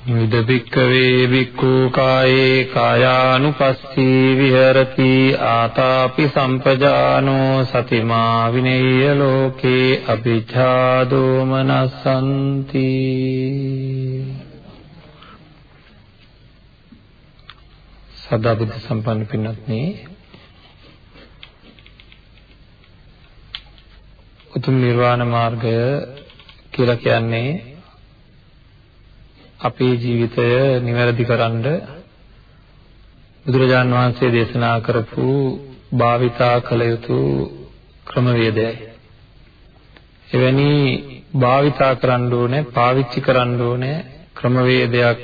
විද බික්කවේ බික්ඛු කායේ කායානුපස්සී විහෙරති ආතාපි සම්පජානෝ සතිමා විනේය ලෝකේ අභිජ්ජා දෝමනසන්ති සදා බුද්ධ සම්පන්න පින්වත්නි උතුම් නිර්වාණ මාර්ගය කියලා කියන්නේ අපේ ජීවිතය නිවැරදි කරන්න බුදුරජාන් වහන්සේ දේශනා කරපු භාවිතා කළ යුතු ක්‍රමවේදයයි. එවැනි භාවිතා කරන්න ඕනේ, පාවිච්චි කරන්න ඕනේ ක්‍රමවේදයක්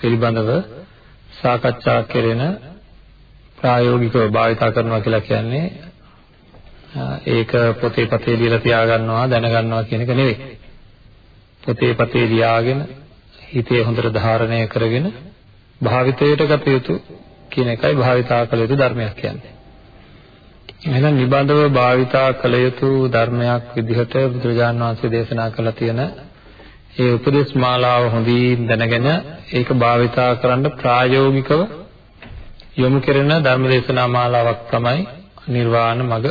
පිළිබඳව සාකච්ඡා කෙරෙන ප්‍රායෝගිකව භාවිතා කරනවා කියලා කියන්නේ ඒක පොතේ පතේ ලියලා තියාගන්නවා දැනගන්නවා කියන එක නෙවෙයි. පොතේ පතේ ලියාගෙන හිතේ හොඳට ධාරණය කරගෙන භාවිතයට ගත යුතු කියන එකයි භාවිතා කළ යුතු ධර්මයක් කියන්නේ. එහෙනම් නිබඳව භාවිතා කළ යුතු ධර්මයක් විදිහට බුදුරජාණන් වහන්සේ දේශනා කළා තියෙන ඒ උපදේශ මාලාව හොඳින් දැනගෙන ඒක භාවිතා කරන්න ප්‍රායෝගිකව යොමු කෙරෙන ධර්ම දේශනා මාලාවක් තමයි නිර්වාණ මඟ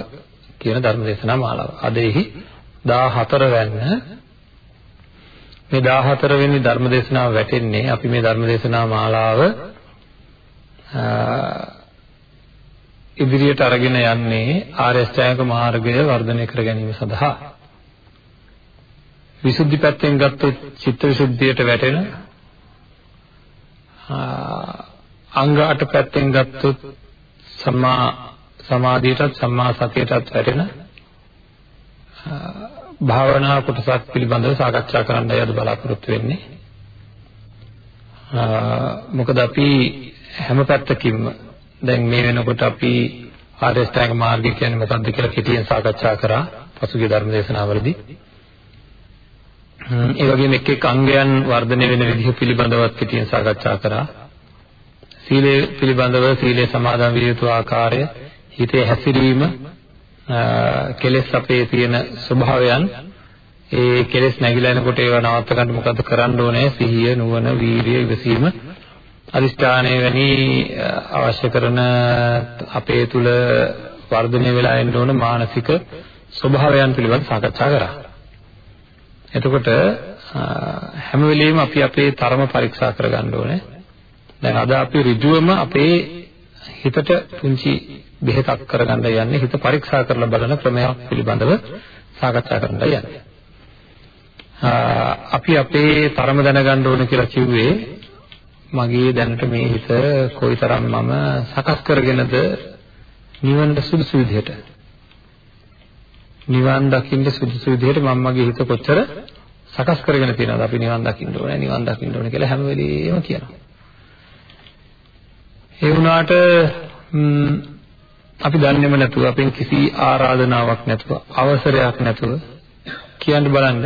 කියන ධර්ම දේශනා මාලාව. අද එහි 14 වැන්න මේ 14 වෙනි ධර්ම දේශනාව වැටෙන්නේ අපි මේ ධර්ම දේශනා මාලාව ඉදිරියට අරගෙන යන්නේ ආර්ය අෂ්ටාංග මාර්ගය වර්ධනය කර ගැනීම සඳහා. විසුද්ධි පැත්තෙන් ගත්තොත් චිත්ත විසුද්ධියට වැටෙන අංග අට පැත්තෙන් ගත්තොත් සම්මා සමාධියටත් සම්මා සතියටත් වැටෙන භාවනා කොටසක් පිළිබඳව සාකච්ඡා කරන්නයි අද බලාපොරොත්තු වෙන්නේ. මොකද අපි හැම පැත්තකින්ම දැන් මේ වෙනකොට අපි ආර්ය ශ්‍රැංග මාර්ගය කියන්නේ මොකක්ද කියලා කෙටියෙන් සාකච්ඡා කරා පසුගිය ධර්ම දේශනාවලදී. ඒ වගේම එක් එක් අංගයන් වර්ධනය වෙන විදිහ පිළිබඳවත් කෙටියෙන් සාකච්ඡා කරා. සීලය පිළිබඳව සීලය සමාදන් විය යුතු ආකාරය, හිතේ හැසිරීම කෙලෙස් අපේ තියෙන ස්වභාවයන් ඒ කෙලෙස් නැగిලා එනකොට ඒවා නවත්ත ගන්න මොකද කරන්න ඕනේ සිහිය නුවණ වීරිය ඉවසීම අදිෂ්ඨානය වැනි අවශ්‍ය කරන අපේ තුල වර්ධනය වෙලා එන්න ඕන මානසික ස්වභාවයන් පිළිබඳව සාකච්ඡා කරා. එතකොට හැම වෙලෙම අපි අපේ තරම පරීක්ෂා කරගන්න ඕනේ. දැන් අද අපි ඍජුවම අපේ හිතට පුංචි බෙහෙතක් කරගන්න යන්නේ හිත පරීක්ෂා කරලා බලන ක්‍රමයක් පිළිබඳව සාකච්ඡා කරන්න යන්නේ. අපි අපේ තරම දැනගන්න ඕන කියලා කිව්වේ මගේ දැනට මේ හිත කොයිතරම් මම සකස් කරගෙනද නිවනට සුදුසු විදිහට නිවන් දකින්න සුදුසු විදිහට මම මගේ හිත කොච්චර සකස් කරගෙන තියෙනවද අපි නිවන් දකින්න ඕනේ නිවන් දකින්න ඕනේ කියලා හැම වෙලෙම කියනවා. ඒ වුණාට අපි දන්නේම නැතුව අපෙන් කිසි ආරාධනාවක් නැතුව අවසරයක් නැතුව කියන්න බලන්න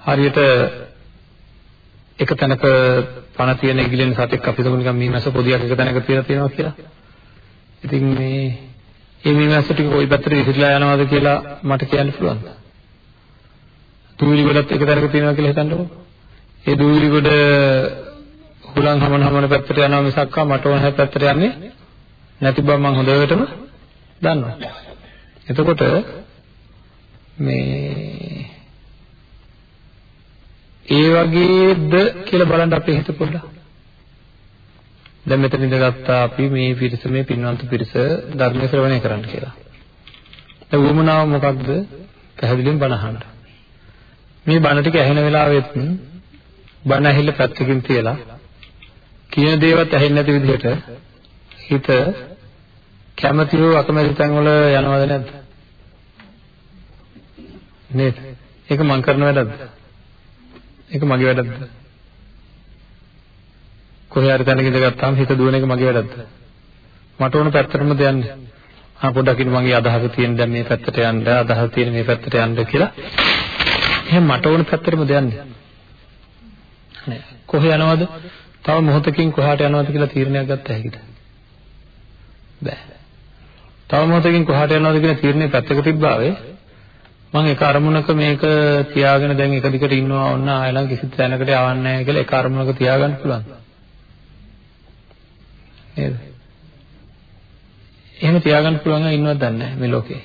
හරියට එක තැනක පණ තියෙන ඉගිලෙන සතෙක් අපි තුමු නිකන් මීමැස්ස පොදියක් එක තැනක තියලා තියෙනවා කියලා. ඉතින් මේ මේ මීමැස්ස ටික කොයි පැත්තට විසිරලා යනවද කියලා මට කියන්න පුළුවන්ද? දූවිලි ගොඩත් එක තැනක තියෙනවා කියලා හිතන්නකෝ. ඒ දූවිලි ගොඩ හුලං හමන හමන පැත්තට යනවා මිසක්කා මට ඕන හැ පැත්තට යන්නේ නැති බව මම හොඳටම දන්නවා. එතකොට මේ ඒ වගේද කියලා බලන්න අපේ හිත පොඩ්ඩක්. දැන් මෙතන ඉඳගත්තා අපි මේ පිරිස මේ පින්වන්ත පිරිස ධර්ම ශ්‍රවණය කරන්න කියලා. දැන් වුමනාව මොකක්ද? පැහැදිලිවම බණ අහන්න. මේ බණ ටික ඇහෙන වෙලාවෙත් බණ ඇහිල්ල පැත්තකින් තියලා කියන දේවත් ඇහෙන්නේ නැති විදිහට හිත කැමැතිව අකමැති තැන් වල යනවද නැද්ද? නේද? ඒක මං කරන වැඩක්ද? ඒක මගේ වැඩක්ද? කොහේ හරි තැනක ඉඳගත්තාම හිත දුවන එක මගේ වැඩක්ද? මට ඕන පැත්තටමද යන්නේ. ආ පොඩ්ඩක් ඉන්න මගේ අදහස තියෙන දැන් මේ පැත්තට යන්න, අදහස තියෙන මේ පැත්තට යන්න කියලා. එහෙනම් මට ඕන පැත්තටමද යන්නේ. නෑ. කොහේ යනවද? තව මොහොතකින් කොහාට යනවද කියලා තීරණයක් ගත්ත හැකිද? බෑ. තව මොහොතකින් කොහාට යනවද කියන තීරණය පැත්තක තිබ්බාවේ මම එක අරමුණක මේක තියාගෙන දැන් එක දිගට ඉන්නවා වුණා ආයෙලා කිසි තැනකට යවන්නේ නැහැ කියලා එක අරමුණක තියාගන්න පුළුවන්. නේද? එහෙම තියාගන්න පුළුවන් අය ඉන්නවද දන්නේ නැහැ මේ ලෝකේ.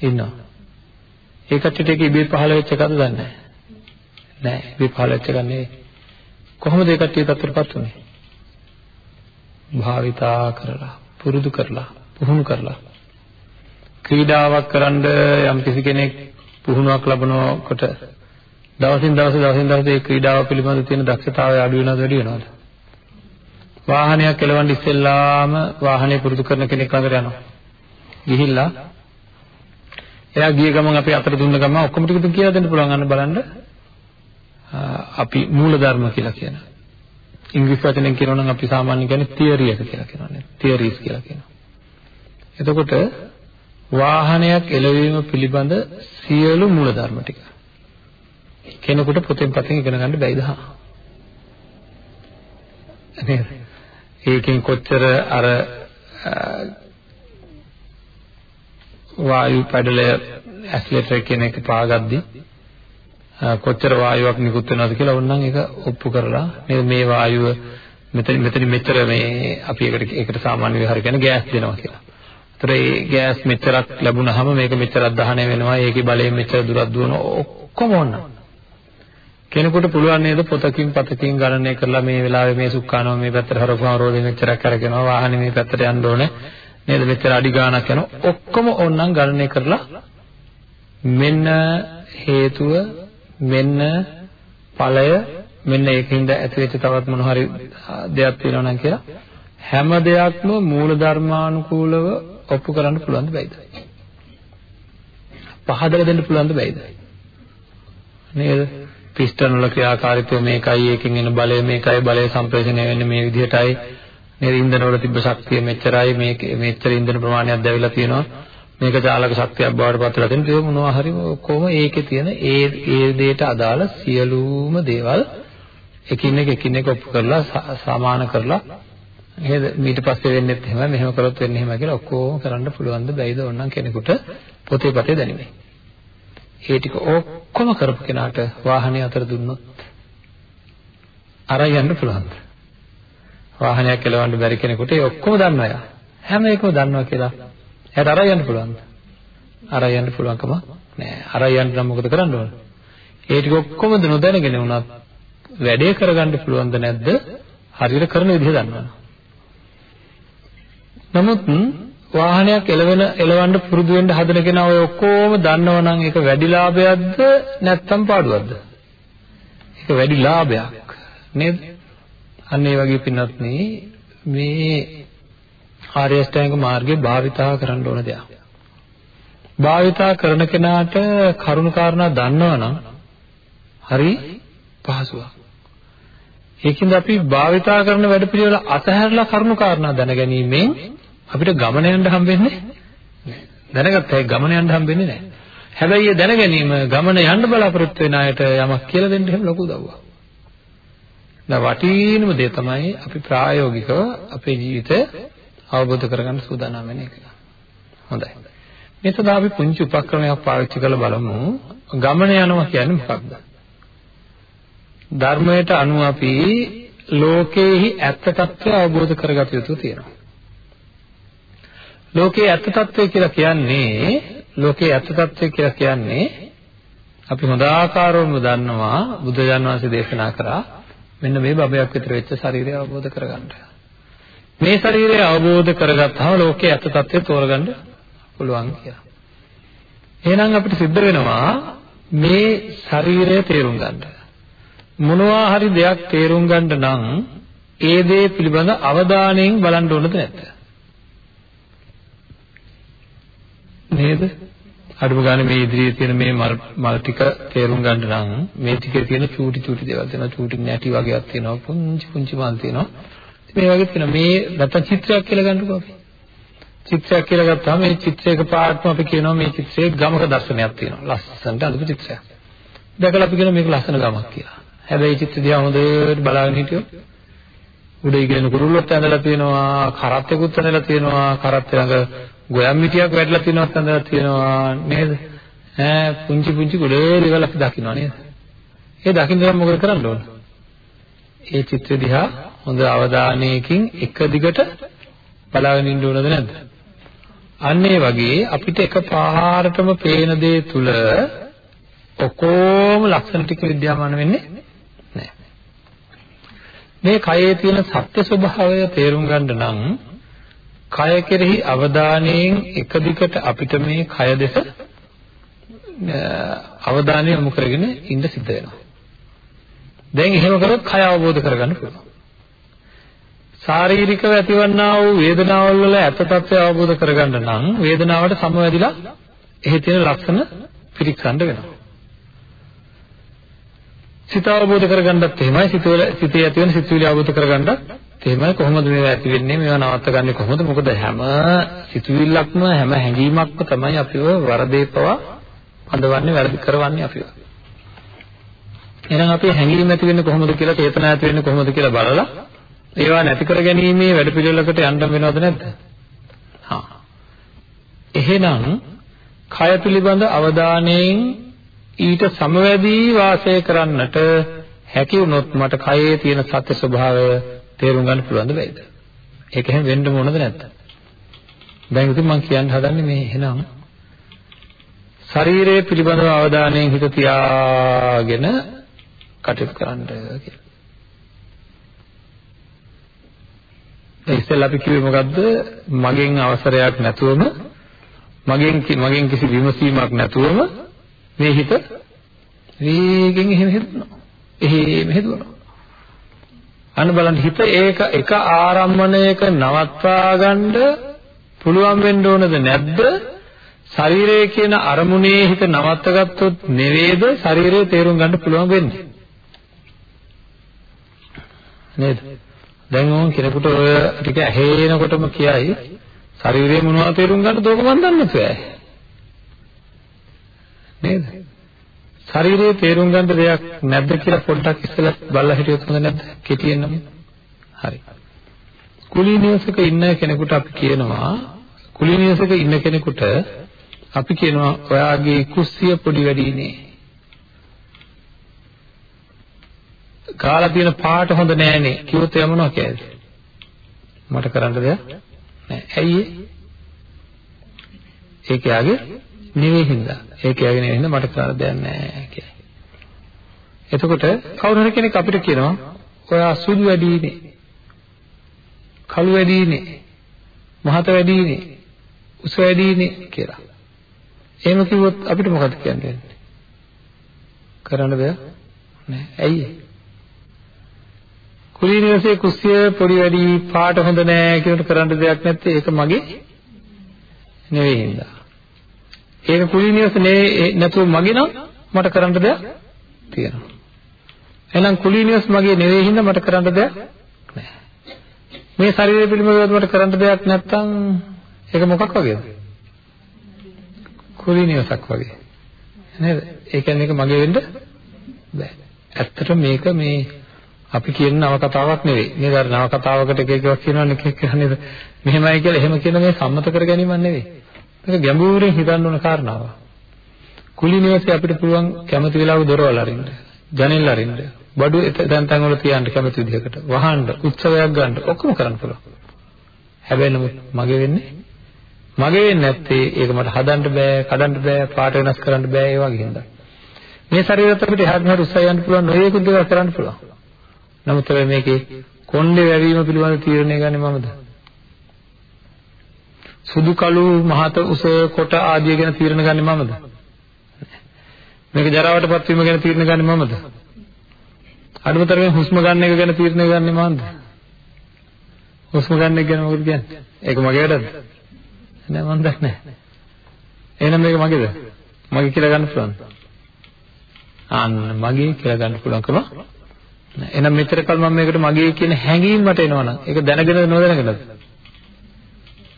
ඉන්නවා. ඒ කට්ටියට ඒක ඉබේ පහළ වෙච්ච එකද දන්නේ නැහැ. නෑ ඉබේ පහළ වෙච්ච එක නෙවෙයි. කොහොමද ඒ කට්ටිය තත්ත්වයටපත් උනේ? භාවිතා කරලා, පුරුදු කරලා, පුහුණු කරලා. ක්‍රීඩාවක් කරන්න යම් කිසි කෙනෙක් පුහුණුවක් ලබනකොට දවසින් දවස දවසින් දවස ඒ ක්‍රීඩාව පිළිබඳ තියෙන දක්ෂතාවය අඩු වෙනවද වැඩි වෙනවද? වාහනයක් එලවන්න ඉස්සෙල්ලාම වාහනේ පුරුදු කරන කෙනෙක් ළඟට යනවා. ගිහිල්ලා එයා ගිය ගමන් අපි අතට දුන්න ගමන් ඔක්කොම ටික කියලා දෙන්න පුළුවන් අන්න බලන්න අපි මූලධර්ම කියලා කියන. ඉංග්‍රීසි වචනෙන් කියනවා නම් අපි සාමාන්‍යයෙන් කියන්නේ තියරි එක කියලා කියනවා නේ. තියරිස් කියලා කියනවා. එතකොට වාහනයක් එළවීම පිළිබඳ සියලු මූලධර්ම ටික කෙනෙකුට පොතෙන් පතෙන් ඉගෙන ගන්න බැයිද හා නේද ඒකෙන් කොච්චර අර වායු පැඩලය ඇක්සලරේටර් කියන එක පාගද්දි කොච්චර වායුවක් නිකුත් වෙනවද කියලා ඕනනම් ඒක ඔප්පු කරලා නේද? මේ වායුව මෙතන මෙතන මෙච්චර මේ අපි ඒකට ඒකට සාමාන්‍ය විහාර කියන්නේ ගෑස් දෙනවා කියලා. ඒතර ඒ ගෑස් මෙච්චරක් ලැබුණාම මේක මෙච්චරක් දහනය වෙනවා. ඒකේ බලය මෙච්චර දුරක් දුවනවා ඔක්කොම ඕන. කෙනෙකුට පුළුවන් නේද පොතකින් පතකින් ගණනය කරලා මේ වෙලාවේ මේ සුක්කානෝ මේ පැත්තට හරපුවම රෝදේ මෙච්චරක් අරගෙනවා. වාහනේ මේ පැත්තට යන්න ඕනේ. නේද? මෙච්චර අඩි ගාණක් යනවා. ඔක්කොම ඕනනම් ගණනය කරලා මෙන්න හේතුව මෙන්න ඵලය මෙන්න ඒකින්ද ඇති වෙච්ච තවත් මොන හරි දෙයක් තියෙනවා නම් කියලා හැම දෙයක්ම මූල ධර්මානුකූලව ඔප්පු කරන්න පුළුවන්ද බැයිද? පහදලා දෙන්න පුළුවන්ද බැයිද? නේද? පිස්ටන් වල ක්‍රියාකාරීත්වය මේකයි ඒකෙන් එන බලය මේකයි බලය සම්ප්‍රේෂණය වෙන්නේ මේ විදිහටයි නේද ඉන්ධන වල තිබ්බ ශක්තිය මෙච්චරයි මේක මෙච්චර ඉන්ධන ප්‍රමාණයක් දැවිලා තියෙනවා මේක ජාලක ශක්තියක් බවට පත් වෙලා තියෙනවා ඒක මොනවා හරි කොහොම ඒකේ තියෙන ඒ ඒ දෙයට අදාළ සියලුම දේවල් එකින් එක එකින් එක ඔප්පු කරලා සමාන කරලා නේද ඊට පස්සේ වෙන්නේත් එහෙමයි මෙහෙම කරොත් වෙන්නේ එහෙමයි කියලා ඔක්කොම කරන්න පුළුවන් ද බැයිද ඕනනම් කෙනෙකුට පොතේ පතේ දැනෙන්නේ. ඒ ටික ඔක්කොම කරපු කෙනාට වාහනේ අතර දුන්නොත් අරන් යන්න පුළුවන්ද වාහනයක් එලවන්න බැරි කෙනෙකුට ඒ ඔක්කොම දන්නවා යා. හැම එකම දන්නවා කියලා එයාට අරන් යන්න පුළුවන්ද? අරන් යන්න පුළුවන්කම නෑ. අරන් යන්න නම් මොකද කරන්න ඕන? ඒ ටික ඔක්කොම නොදැනගෙන වුණත් වැඩේ කරගන්න පුළුවන්ද නැද්ද? හරියට කරන විදිහ දන්නවනේ. නමුත් වාහනයක් එලවෙන එලවන්න පුරුදු වෙන්න හදන කෙනා ඔය ඔක්කොම දන්නවනම් ඒක වැඩි ලාභයක්ද නැත්නම් පාඩුවක්ද? ඒක වැඩි ලාභයක් නේද? අන්න ඒ වගේ පින්නත් මේ ආර්ය අෂ්ටාංග මාර්ගේ භාවිතා කරන්න ඕන දෙයක්. භාවිතා කරන කෙනාට කරුණු කාරණා දන්නවනම් හරි පහසුවක්. ඒකින්ද අපි භාවිතා කරන වැඩපිළිවෙල අතහැරලා කරුණු කාරණා දැනගැනීමෙන් අපිට ගමන යන්න හම්බෙන්නේ දැනගත්තා ඒ ගමන යන්න හම්බෙන්නේ නැහැ. හැබැයි ඒ දැන ගැනීම ගමන යන්න බලාපොරොත්තු වෙන අයට යමක් කියලා දෙන්න එහෙම ලොකු උදව්වක්. දැන් වටිනම දේ තමයි අපි ප්‍රායෝගිකව අපේ ජීවිතය අවබෝධ කරගන්න සූදානම් වෙන එක. හොඳයි. මේ සඳහා අපි පුංචි උපක්‍රමයක් පාවිච්චි කරලා බලමු. ගමන යනවා කියන්නේ මොකක්ද? ධර්මයට අනුව අපි ලෝකයේහි ඇත්ත తත්වය අවබෝධ කරගත යුතු තියෙනවා. ලෝකයේ ඇත්ත తත්වය කියලා කියන්නේ ලෝකයේ ඇත්ත తත්වය කියලා කියන්නේ අපි හොඳ ආකාරවම දන්නවා බුදුජානක වහන්සේ දේශනා කරා මෙන්න මේ බබයක් විතර වෙච්ච ශරීරය අවබෝධ කරගන්නවා. මේ ශරීරය අවබෝධ කරගත්තාම ලෝකයේ ඇත්ත తත්වය තෝරගන්න පුළුවන් කියලා. එහෙනම් අපිට සිද්ධ වෙනවා මේ ශරීරය තේරුම් ගන්න. මොනවා හරි දෙයක් තේරුම් ගන්න නම් ඒ දේ පිළිබඳ අවධානයෙන් බලන්න ඕනද නැද්ද? නේද? අඩුම ගානේ මේ ඉදිරියේ තියෙන මේ මල් ටික තේරුම් ගන්න නම් මේ ටිකේ තියෙන චූටි චූටි දේවල් තියෙනවා චූටි නැටි වගේක් තියෙනවා පුංචි පුංචි මල් තියෙනවා මේ වගේ තියෙනවා. මේ නැත්තම් චිත්‍රයක් කියලා ගන්නකො අපි. චිත්‍රයක් කියලා ගත්තාම මේ චිත්‍රයක පාටම අපි කියනවා මේ චිත්‍රයේ ගමක දර්ශනයක් තියෙනවා. ලස්සනට අඳපු චිත්‍රයක්. දැකලා අපි කියනවා මේක ලස්සන ගමක් කියලා. හැබැයි චිත්‍ර දිහා හොඳට බලාගෙන හිටියොත් උඩ ඉගෙන කුරුල්ලොත් ඇඳලා තියෙනවා කරත්තෙකුත් ඇඳලා තියෙනවා කරත්ත ළඟ ගොයම් මිටියක් වැටලා තියෙනවත් ඇඳලා තියෙනවා නේද? ඈ පුංචි පුංචි ගොඩේ දේවල් අපි දකින්නවා නේද? ඒ දකින්න නම් මොකද කරන්න ඕන? ඒ චිත්‍ර දිහා හොඳ අවධානයකින් එක දිගට බලාගෙන ඉන්න ඕනද නැද්ද අන්න ඒ වගේ අපිට එක පාරටම පේන දේ තුල ඔක්කොම ලක්ෂණ ටික විද්‍යාමාන වෙන්නේ මේ කයේ තියෙන සත්‍ය ස්වභාවය තේරුම් ගන්න නම් කය කෙරෙහි අවධානයෙන් එක දිගට අපිට මේ කය දෙස අවධානය යොමු කරගෙන ඉන්න සිද්ධ වෙනවා. දැන් එහෙම කරොත් කය අවබෝධ කරගන්න පුළුවන්. ශාරීරිකව ඇතිවන්නා වූ වේදනාවල් වල ඇත්ත తත්වය අවබෝධ කරගන්න නම් වේදනාවට සමවැදිලා එහි තියෙන ලක්ෂණ පිරික්සන්න වෙනවා. සිත අවබෝධ කරගන්නත් එහෙමයි. සිතවල සිතේ ඇති වෙන සිතුවිලි අවබෝධ කරගන්නත් එහෙමයි. කොහොමද මේවා ඇති වෙන්නේ? මේවා නවත්තගන්නේ කොහොමද? මොකද හැම සිතුවිල්ලක්ම හැම හැඟීමක්ම තමයි අපිව වරදේපවා අඳවන්නේ වැරදි කරවන්නේ අපිව. එහෙනම් අපි හැඟීම් ඇති වෙන්නේ කොහොමද කියලා චේතනා ඇති වෙන්නේ කොහොමද කියලා බලලා ඒවා නැති කර ගැනීමේ වැඩ පිළිවෙලකට යන්න වෙනවද නැද්ද හා එහෙනම් කය පිළිබඳ අවධානයෙන් ඊට සමවැදී වාසය කරන්නට හැකි වුණොත් මට කයේ තියෙන සත්‍ය ස්වභාවය තේරුම් ගන්න පුළුවන්ද බැයිද? ඒක එහෙම වෙන්න ඕනද නැද්ද? දැන් ඉතින් මම කියන්න හදන්නේ මේ එහෙනම් ශරීරයේ පිළිබඳව අවධානයෙන් හිත තියාගෙන කටයුතු කරන්න කියලා. ඉතින් අපි කිව්වේ මොකද්ද? මගෙන් අවසරයක් නැතුවම මගෙන් මගෙන් කිසි විමසීමක් නැතුවම මේ හිත වේගෙන් එහෙම හෙදුනවා. එහෙම හෙදුනවා. අන්න බලන්න හිත ඒක එක ආරම්මණයක නවත්වා ගන්න පුළුවන් වෙන්න ඕනද නැද්ද? ශරීරය කියන අරමුණේ හිත නවත්තගත්තොත් නෙවෙයිද ශරීරය තේරුම් ගන්න පුළුවන් වෙන්නේ. නේද? දැන් ඕන් කෙනෙකුට ඔය ටික ඇහෙනකොටම කියයි ශරීරය මොනවද තේරුම් ගන්නද ඕක මන් දන්නේ නැහැ. නේද? ශරීරයේ තේරුම් ගන්න දෙයක් නැද්ද කියලා පොඩ්ඩක් ඉස්සෙල්ලා බලලා හිටියොත් හොඳ නැද්ද? කෙටියෙන් නම්. හරි. කුලීනියසක ඉන්න කෙනෙකුට අපි කියනවා කුලීනියසක ඉන්න කෙනෙකුට අපි කියනවා ඔයාගේ කුස්සිය පොඩි වැඩිනේ. කාලා තියෙන පාට හොඳ නෑනේ. කිව්වොත් එයා මොනවා කියයිද? මට කරන්න දෙයක් නෑ. ඇයි ඒ? ඒක යාගේ නෙවෙයි හින්දා. ඒක යගෙන ඉන්න මට කරන්න දෙයක් නැහැ කියලා. එතකොට කවුරු හරි කෙනෙක් අපිට කියනවා ඔයා සුදු වැඩිනේ. කළු වැඩිනේ. මහත වැඩිනේ. උස වැඩිනේ කියලා. එහෙම කිව්වොත් අපිට මොකද කියන්නේ? කරන්න දෙයක් නැහැ. ඇයි ඒ? කුලීනිවසේ කුස්සිය පොඩි වැඩි පාට හොඳ නැහැ කියනට කරන්න දෙයක් නැත්තේ ඒක මගේ නෙවෙයි හින්දා. ඒක කුලීනියස නැතුව මගේ නම් මට කරන්න දෙයක් තියෙනවා. එහෙනම් කුලීනියස් මගේ නෙවෙයි හින්දා මට කරන්න දෙයක් නැහැ. මේ ශරීරය පිළිබඳව මට කරන්න දෙයක් නැත්තම් ඒක මොකක් වගේද? කුලීනියසක් වගේ. නේද? ඒ කියන්නේ ඒක මගේ වෙන්න බෑ. ඇත්තට මේක මේ අපි කියන නව කතාවක් නෙවෙයි. නේද? අර නව කතාවකට එක එකක් කියනවනේ එක එක නේද? මෙහෙමයි කියලා එහෙම කියන මේ සම්මත කර ගැනීමක් නෙවෙයි. මේක ගැඹුරින් හිතන්න ඕන කාරණාවක්. කුලී නිවසේ අපිට පුළුවන් කැමති වෙලාව දොරවල් අරින්න, ජනෙල් අරින්න, බඩු දැන් තැන් වල තියන්න කැමති විදිහකට, වහන්න, උත්සවයක් ගන්න ඔක්කොම කරන්න පුළුවන්. හැබැයි නමුත් මගේ වෙන්නේ මගේ වෙන්නේ නැත්තේ ඒක මට හදන්න බෑ, කඩන්න බෑ, පාට වෙනස් කරන්න බෑ ඒ වගේ හින්දා. මේ ශරීරයත් අපිට එහාට මෙහාට උස්සලා යන්න පුළුවන් නොයෙකුත් දේවල් කරන්න පුළුවන්. නමුත් මේකේ කොණ්ඩේ වැවීම පිළිබඳ තීරණය ගන්නේ මමද? සුදු කළු මහත උස කොට ආදිය ගැන තීරණ ගන්නේ මමද? මේක ජරාවටපත් වීම ගැන තීරණ ගන්නේ මමද? අඩුමතරමේ හුස්ම ගන්න එක ගැන තීරණ ගන්නේ මමද? හුස්ම ගන්න එක ගැන මොකද කියන්නේ? ඒක මගේ වැඩද? නෑ මම දන්නේ නෑ. එහෙනම් මේක මගේද? මගේ කියලා ගන්න පුළුවන්ද? අන්න මගේ කියලා ගන්න පුළුවන්කම නෑ. එහෙනම් මෙතර කල මම මේකට මගේ කියන හැඟීම් මට එනවනම් ඒක දැනගෙනද නොදැනගෙනද?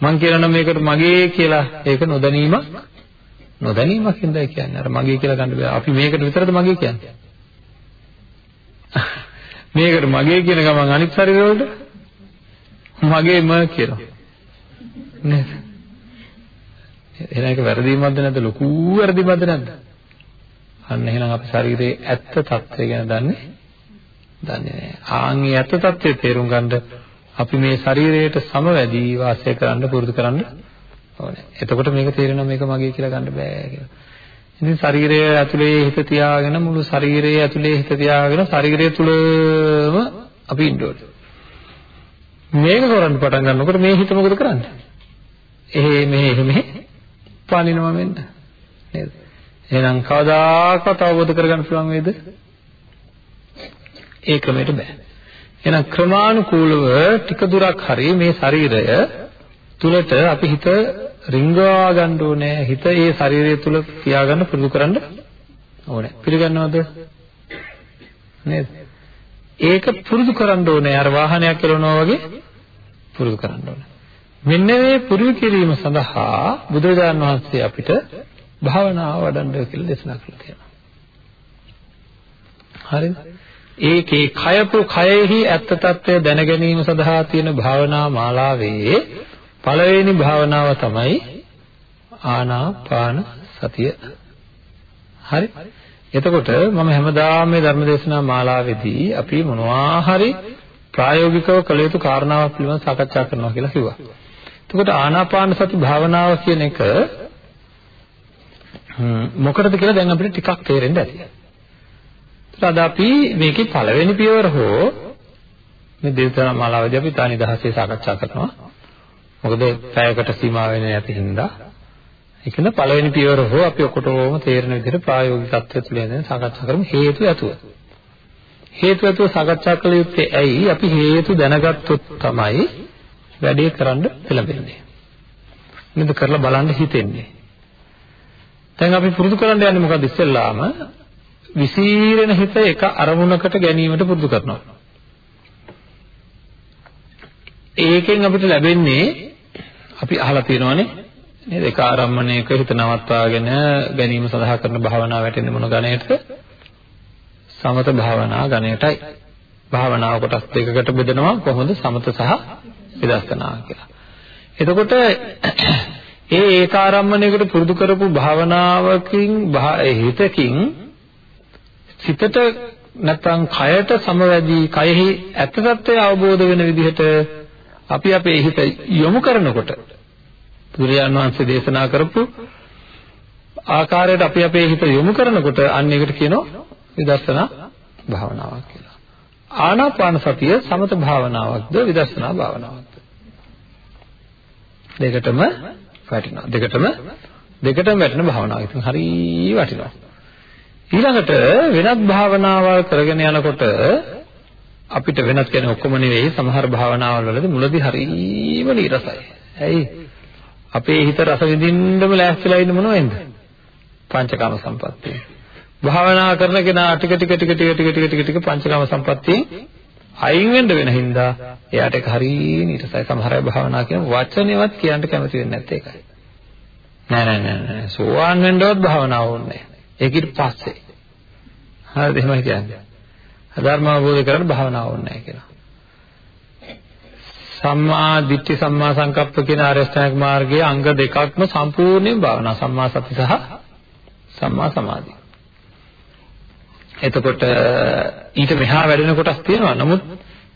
මං කියනවා නම් මේකට මගේ කියලා ඒක නොදැනීමක් නොදැනීමක් හින්දා කියන්නේ. අර මගේ කියලා ගන්න බෑ. අපි මේකට විතරද මගේ කියන්නේ? මේකට මගේ කියන ගමන් අනිත් ශරීර වලට මගේම කියලා. නේද? එහෙනම් ඒක වැරදීමක්ද නැද්ද? ලොකු වැරදීමක්ද නැද්ද? අන්න එහෙනම් අපි ශරීරයේ ඇත්ත తත්වය ගැන දන්නේ දන්නේ නැහැ. ආන් මේ ඇත්ත తත්වය තේරුම් ගන්න අපි මේ ශරීරයට සමවැදී වාසය කරන්න පුරුදු කරන්න ඕනේ. එතකොට මේක තේරෙනවා මේක මගේ කියලා ගන්න බෑ කියලා. ඉතින් ශරීරය ඇතුලේ හිත තියාගෙන මුළු ශරීරය ඇතුලේ හිත තියාගෙන ශරීරය තුලම අපි ඉන්න ඕනේ. මේක කරන්න පටන් ගන්නකොට මේ හිත මොකද කරන්නේ? එහෙ මෙහෙ එහෙ මෙහෙ පනිනවා මෙන්න. නේද? එහෙනම් කවදාකවත් අවබෝධ කරගන්න පුළුවන් වේද? ඒ ක්‍රමයට බෑ. එහෙනම් ක්‍රමානුකූලව ටික දුරක් හරි මේ ශරීරය තුලට අපි හිත රිංගවා ගන්න ඕනේ. හිත ඒ ශරීරය තුල තියාගන්න පුරුදු කරන්න ඕනේ. පිළිගන්නවද? නේද? ඒක පුරුදු කරන්න ඕනේ. අර වාහනයක් කරනවා වගේ පුරුදු කරන්න ඕනේ. මෙන්න මේ පුරුදු කිරීම සඳහා බුදුරජාණන් වහන්සේ අපිට භාවනාව වඩන්න කියලා දේශනා කළා තියෙනවා. හරිද? ඒකේ කයපු කයෙහි ඇත්ත తත්වය දැන ගැනීම සඳහා තියෙන භාවනා මාලාවේ පළවෙනි භාවනාව තමයි ආනාපාන සතිය. හරි? එතකොට මම හැමදාම මේ ධර්මදේශනා මාලාවේදී අපි මොනවා හරි ප්‍රායෝගිකව කළ යුතු කාරණාවක් පිළිබඳව සාකච්ඡා කරනවා කියලා කිව්වා. එතකොට ආනාපාන සති භාවනාව කියන එක මොකටද කියලා දැන් අපිට ටිකක් තේරෙන්න ඇති. අද අපි මේකේ පළවෙනි පියවර හෝ මේ දේවතාව මාලාවේදී අපි තා නිදහසේ සාකච්ඡා කරනවා. මොකද පැයකට සීමා වෙන්නේ නැති හින්දා ඒකන පළවෙනි පියවර හෝ අපි ඔකොටම තේරෙන විදිහට ප්‍රායෝගිකත්වය තුළ ඉඳන් සාකච්ඡා කරමු හේතු ඇතුව. හේතු ඇතුව සාකච්ඡා කළ යුත්තේ ඇයි? අපි හේතු දැනගත්තොත් තමයි වැඩේ කරන්න පෙළඹෙන්නේ. නේද කරලා බලන්න හිතෙන්නේ. දැන් අපි පුරුදු කරන්න යන්නේ මොකද්ද ඉස්සෙල්ලාම විසීරණ හිත එක අරමුණකට ගැනීමට පුරුදු කරනවා. ඒකෙන් අපිට ලැබෙන්නේ අපි අහලා තියෙනවානේ නේද? එක ආරම්මණයක හිත නවත්වාගෙන ගැනීම සඳහා කරන භාවනාව වැටෙන්නේ මොන ගණයටද? සමත භාවනා ගණයටයි. භාවනාව කොටස් දෙකකට බෙදනවා කොහොමද? සමත සහ විදර්ශනා කියලා. එතකොට ඒ ඒකාරම්මණයකට පුරුදු කරපු භාවනාවකින් හිතකින් සිතට නැත්නම් කයට සමවැදී කයෙහි ඇත්ත తත්වය අවබෝධ වෙන විදිහට අපි අපේ හිත යොමු කරනකොට බුදුරජාණන් වහන්සේ දේශනා කරපු ආකාරයට අපි අපේ හිත යොමු කරනකොට අන්න ඒකට කියනවා විදර්ශනා භාවනාවක් කියලා. ආනාපාන සතිය සමත භාවනාවක්ද විදර්ශනා භාවනාවක්ද? දෙකටම වැටෙනවා. දෙකටම දෙකටම වැටෙන භාවනාවක්. ඉතින් හරි වටිනවා. ඊළඟට වෙනත් භාවනාවල් කරගෙන යනකොට අපිට වෙනත් කියන්නේ ඔක්කොම නෙවෙයි සමහර භාවනාවල් වලදී මුලදී හරිම නීරසයි. ඇයි? අපේ හිත රස විඳින්නම ලෑස්තිලා ඉන්න මොනවෙන්ද? පංචකාම සම්පත්තිය. භාවනා කරන කෙනා ටික ටික ටික ටික ටික ටික ටික ටික පංචකාම සම්පත්තියෙන් අයින් වෙන්න වෙන හින්දා එයාට ඒක හරිය නීරසයි. සමහර අය භාවනා කියන වචනේවත් කියන්න කැමති වෙන්නේ නැත්තේ ඒකයි. නෑ නෑ නෑ නෑ සෝවාන් වෙන්නවත් භාවනාව ඕනේ නෑ. ඒක ඊට පස්සේ. හරිද එහෙමයි කියන්නේ. ධර්ම අවබෝධ කරගන්න භාවනාව ඕනේ නෑ කියලා. සම්මා දිට්ඨි සම්මා සංකප්ප කියන ආරෂ්ඨායක මාර්ගයේ අංග දෙකක්ම සම්පූර්ණයෙන් භාවනා සම්මා සති සහ සම්මා සමාධි. එතකොට ඊට මෙහා වැඩෙන කොටස් තියෙනවා. නමුත්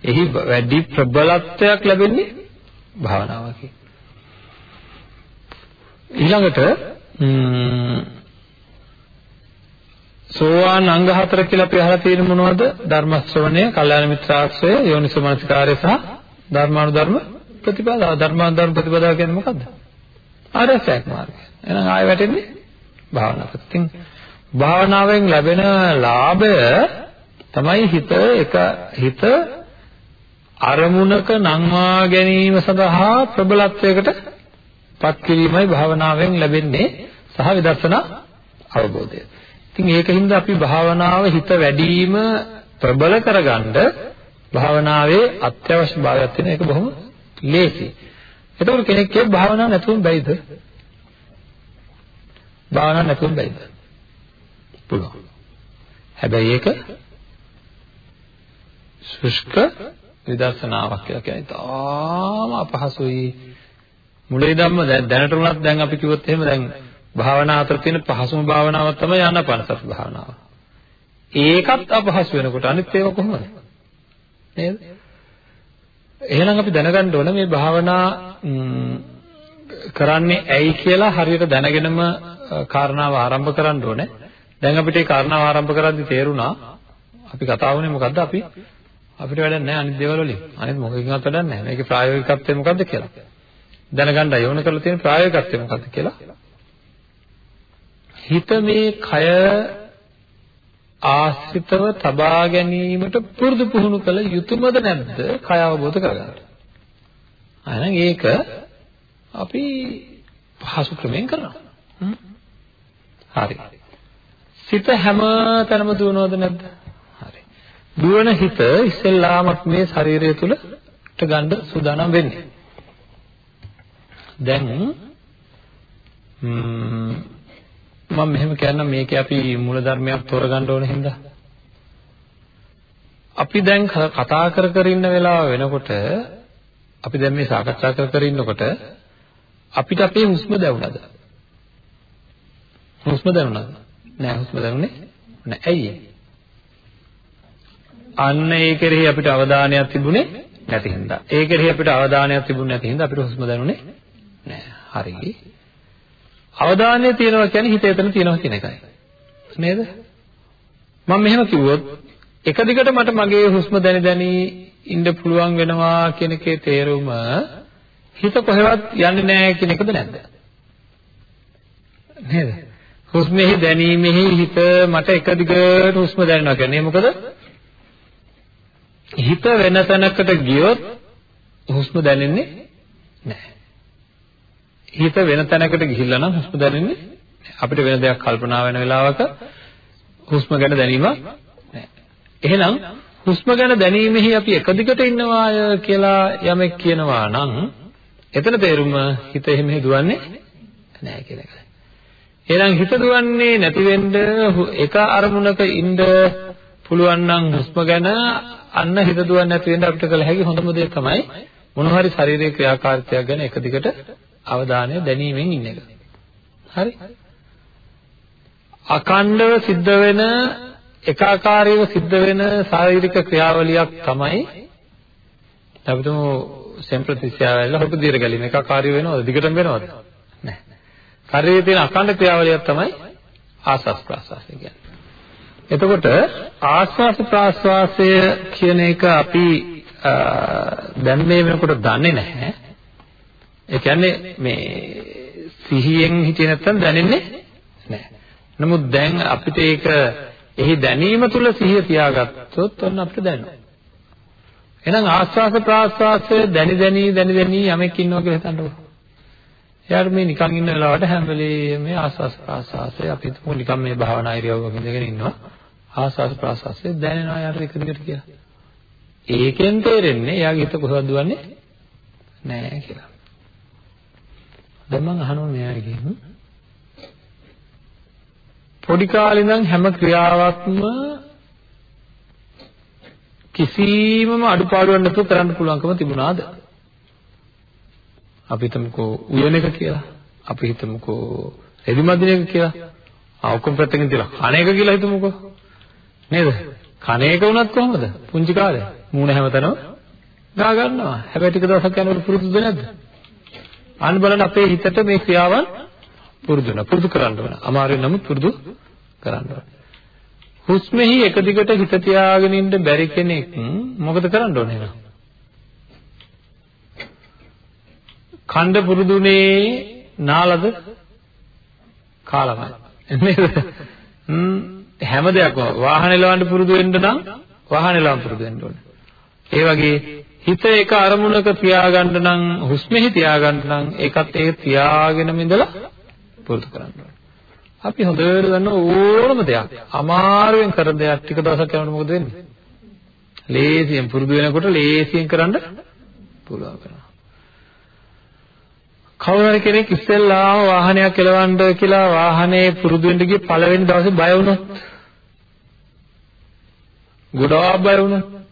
එහි වැඩි ප්‍රබලත්වයක් ලැබෙන්නේ භාවනාවකින්. ඊළඟට සෝවාන් අංග හතර කියලා අපි අහලා තියෙන මොනවද? ධර්ම ශ්‍රවණය, කල්යාණ මිත්‍රාශ්‍රය, යෝනිසමනසිකාරය සහ ධර්මානුධර්ම ප්‍රතිපදාව. ධර්මානුධර්ම ප්‍රතිපදාව කියන්නේ මොකද්ද? ආර්ය ශ්‍රේණි මාර්ගය. එහෙනම් ආයෙ වැටෙන්නේ භාවනාවට. ඉතින් භාවනාවෙන් ලැබෙන ලාභය තමයි හිත එක හිත අරමුණක නංවා ගැනීම සඳහා ප්‍රබලත්වයකට පත් කිරීමයි භාවනාවෙන් ලැබෙන්නේ සහ විදර්ශනා අවබෝධය. ඉතින් ඒකින්ද අපි භාවනාව හිත වැඩිම ප්‍රබල කරගන්න භාවනාවේ අත්‍යවශ්‍ය භාවයක් තියෙන එක බොහොම ලේසි. එතකොට කෙනෙක් කිය භාවනාව නැතුවම බැයිද? භාවනාව නැතුවම බැයිද? පුළුවන්. හැබැයි ඒක ශුෂ්ක විදර්ශනාවක් කියලා කියන්නේ තාම අපහසුයි. මුලේ ධම්ම දැනට උනත් දැන් අපි කිව්වොත් එහෙම දැන් භාවනා අතර තියෙන පහසුම භාවනාවක් තමයි ආනාපානසති භාවනාව. ඒකත් අපහසු වෙනකොට අනිත් ඒවා කොහොමද? නේද? එහෙනම් අපි දැනගන්න ඕන මේ භාවනා කරන්නේ ඇයි කියලා හරියට දැනගෙනම කාරණාව ආරම්භ කරන්න ඕනේ. දැන් අපිට ඒ කාරණාව ආරම්භ කරද්දී තේරුණා අපි කතා වුණේ මොකද්ද අපි අපිට වැඩක් නැහැ අනිත් දේවල් වලින්. අනිත් මොකකින්වත් වැඩක් නැහැ. මේකේ ප්‍රායෝගිකත්වය මොකද්ද කියලා. දැනගන්න යොමු කරලා තියෙන ප්‍රායෝගිකත්වය මොකද්ද කියලා. හිත මේ කය ආශ්‍රිතව තබා ගැනීමට පුරුදු පුහුණු කළ යුතුයමද නැද්ද? කය අවබෝධ කරගන්න. එහෙනම් ඒක අපි පහසු ක්‍රමයෙන් කරනවා. හරි. සිත හැම තැනම දුවනවද නැද්ද? හරි. දුවන හිත ඉස්සෙල්ලාමත් මේ ශරීරය තුලට ගන්න සූදානම් වෙන්නේ. දැන් මම මෙහෙම කියන්නම් මේකේ අපි මූල ධර්මයක් තෝරගන්න ඕන හින්දා අපි දැන් කතා කර කර ඉන්න වෙලාව වෙනකොට අපි දැන් මේ සාකච්ඡා කර කර ඉන්නකොට අපිට අපේ හුස්ම දැනුණාද? හුස්ම දැනුණාද? නෑ හුස්ම දැනුනේ නෑ. ඇයි අන්න ඒ කෙරෙහි අපිට අවධානයක් තිබුණේ නැති හින්දා. ඒ කෙරෙහි අපිට අවධානයක් තිබුණේ නැති හින්දා අපිට හුස්ම දැනුනේ නෑ. හරි. අවධානය තියනවා කියන්නේ හිත එතන තියනවා කියන එකයි. නේද? මම මෙහෙම කිව්වොත් එක දිගට මට මගේ හුස්ම දැනි දැනි ඉන්න පුළුවන් වෙනවා කියන එකේ තේරුම හිත කොහෙවත් යන්නේ නැහැ කියන එකද නැද්ද? නේද? හුස්මෙහි දැනීමෙහි හිත මට එක දිගට හුස්ම දැනෙනවා කියන්නේ මොකද? හිත වෙන තැනකට ගියොත් හුස්ම දැනෙන්නේ නැහැ. හිත වෙන තැනකට ගිහිල්ලා නම් හුස්ම දැනෙන්නේ අපිට වෙන දෙයක් කල්පනා වෙන වෙලාවක හුස්ම ගැන දැනීමක් නැහැ. එහෙනම් හුස්ම ගැන දැනීමෙහි අපි එක දිගට ඉන්නවාය කියලා යමෙක් කියනවා නම් එතන තේරුම හිත එහෙම දුවන්නේ නැහැ කියන එකයි. එහෙනම් හිත දුවන්නේ නැති වෙන්න එක අරමුණක ඉන්න පුළුවන් නම් හුස්ම ගැන අන්න හිත දුවන්නේ නැති වෙන්න අපිට කළ හැකි හොඳම දේ තමයි මොන හරි ශාරීරික ක්‍රියාකාරීත්වයක් ගැන එක දිගට අවධානය දැනීමෙන් ඉන්න එක. හරි? අකණ්ඩව සිද්ධ වෙන එකාකාරීව සිද්ධ වෙන ශාරීරික ක්‍රියාවලියක් තමයි අපිටම සෙම්ප්‍රතිස්යාවල හොට දිර ගැලීම එකාකාරී වෙනවද? දිගටම වෙනවද? නැහැ. ශරීරයේ තියෙන අකණ්ඩ ක්‍රියාවලියක් තමයි ආස්වාස් ප්‍රාස්වාසය කියන්නේ. එතකොට ආස්වාස් ප්‍රාස්වාසය කියන එක අපි දැන් මේ වෙනකොට දන්නේ නැහැ. ඒ කියන්නේ මේ සිහියෙන් හිටියේ නැත්තම් දැනෙන්නේ නැහැ. නමුත් දැන් අපිට ඒක එහි දැනීම තුල සිහිය තියාගත්තොත් ඔන්න අපිට දැනෙනවා. එහෙනම් ආස්වාස ප්‍රාස්වාසය දැනි දැනි දැනි දැනි යමෙක් ඉන්නවා කියලා හිතන්නකෝ. එයාට මේ නිකන් ඉන්න වෙලාවට හැම වෙලේම මේ ආස්වාස ප්‍රාස්වාසය අපි හිතමු නිකන් මේ භාවනා ඉරියව්වක ඉඳගෙන ඉන්නවා. ආස්වාස ප්‍රාස්වාසය දැනෙනවා යාට එක දිගට කියලා. ඒකෙන් තේරෙන්නේ එයාගේ හිත කොහොමද දුවන්නේ නෑ කියලා. දැන් මම අහනවා මෙයාගෙන් පොඩි කාලේ ඉඳන් හැම ක්‍රියාවක්ම කිසිමම අඩුපාඩුවක් නැතුව කරන්න පුළුවන්කම තිබුණාද? අපි හිතමුකෝ උයන එක කියලා. අපි හිතමුකෝ රෙදි මදින එක කියලා. ආ ඔක්කොම පැත්තකින් තියලා කණ එක කියලා හිතමුකෝ. නේද? කණ එක වුණත් කොහමද? පුංචි කාලේ මූණ හැමතැනම ගා ගන්නවා. හැබැයි ටික දවසක් යනකොට පුරුදුද නැද්ද? අන්න බලන්න අපේ හිතට මේ ක්‍රියාවන් පුරුදු වෙනවා. පුරුදු කරන්න ඕන. අමාරුයි නමුත් පුරුදු කරන්න ඕන. හුස්මෙහි එක දිගට හිත තියාගෙන ඉන්න බැරි කෙනෙක් මොකද කරන්න ඕනේ නේද? කණ්ඩ පුරුදුනේ නාලද කාලමයි නේද? හ්ම් හැම දෙයක්ම වාහනේ ලවන්න පුරුදු වෙන්න නම් වාහනේ ලවන්න පුරුදු වෙන්න ඕනේ. ඒ වගේ හිත එක අරමුණක තියාගන්න නම් හුස්මෙහි තියාගන්න නම් ඒකත් ඒක තියාගෙනම ඉඳලා පුරුදු කරන්න ඕනේ. අපි හොඳට දන්න ඕනම දෙයක් අමාරුවෙන් කරන දෙයක් ටික දවසක් යනකොට මොකද වෙන්නේ? ලේසියෙන් පුරුදු වෙනකොට ලේසියෙන් කරන්න පුළුවන් වෙනවා. කවුරු හරි කෙනෙක් ඉස්සෙල්ලාම වාහනයක් එලවන්න කියලා වාහනේ පුරුදු වෙන්න ගිය පළවෙනි දවසේ බය වුණොත් ගොඩාක් බය වුණොත්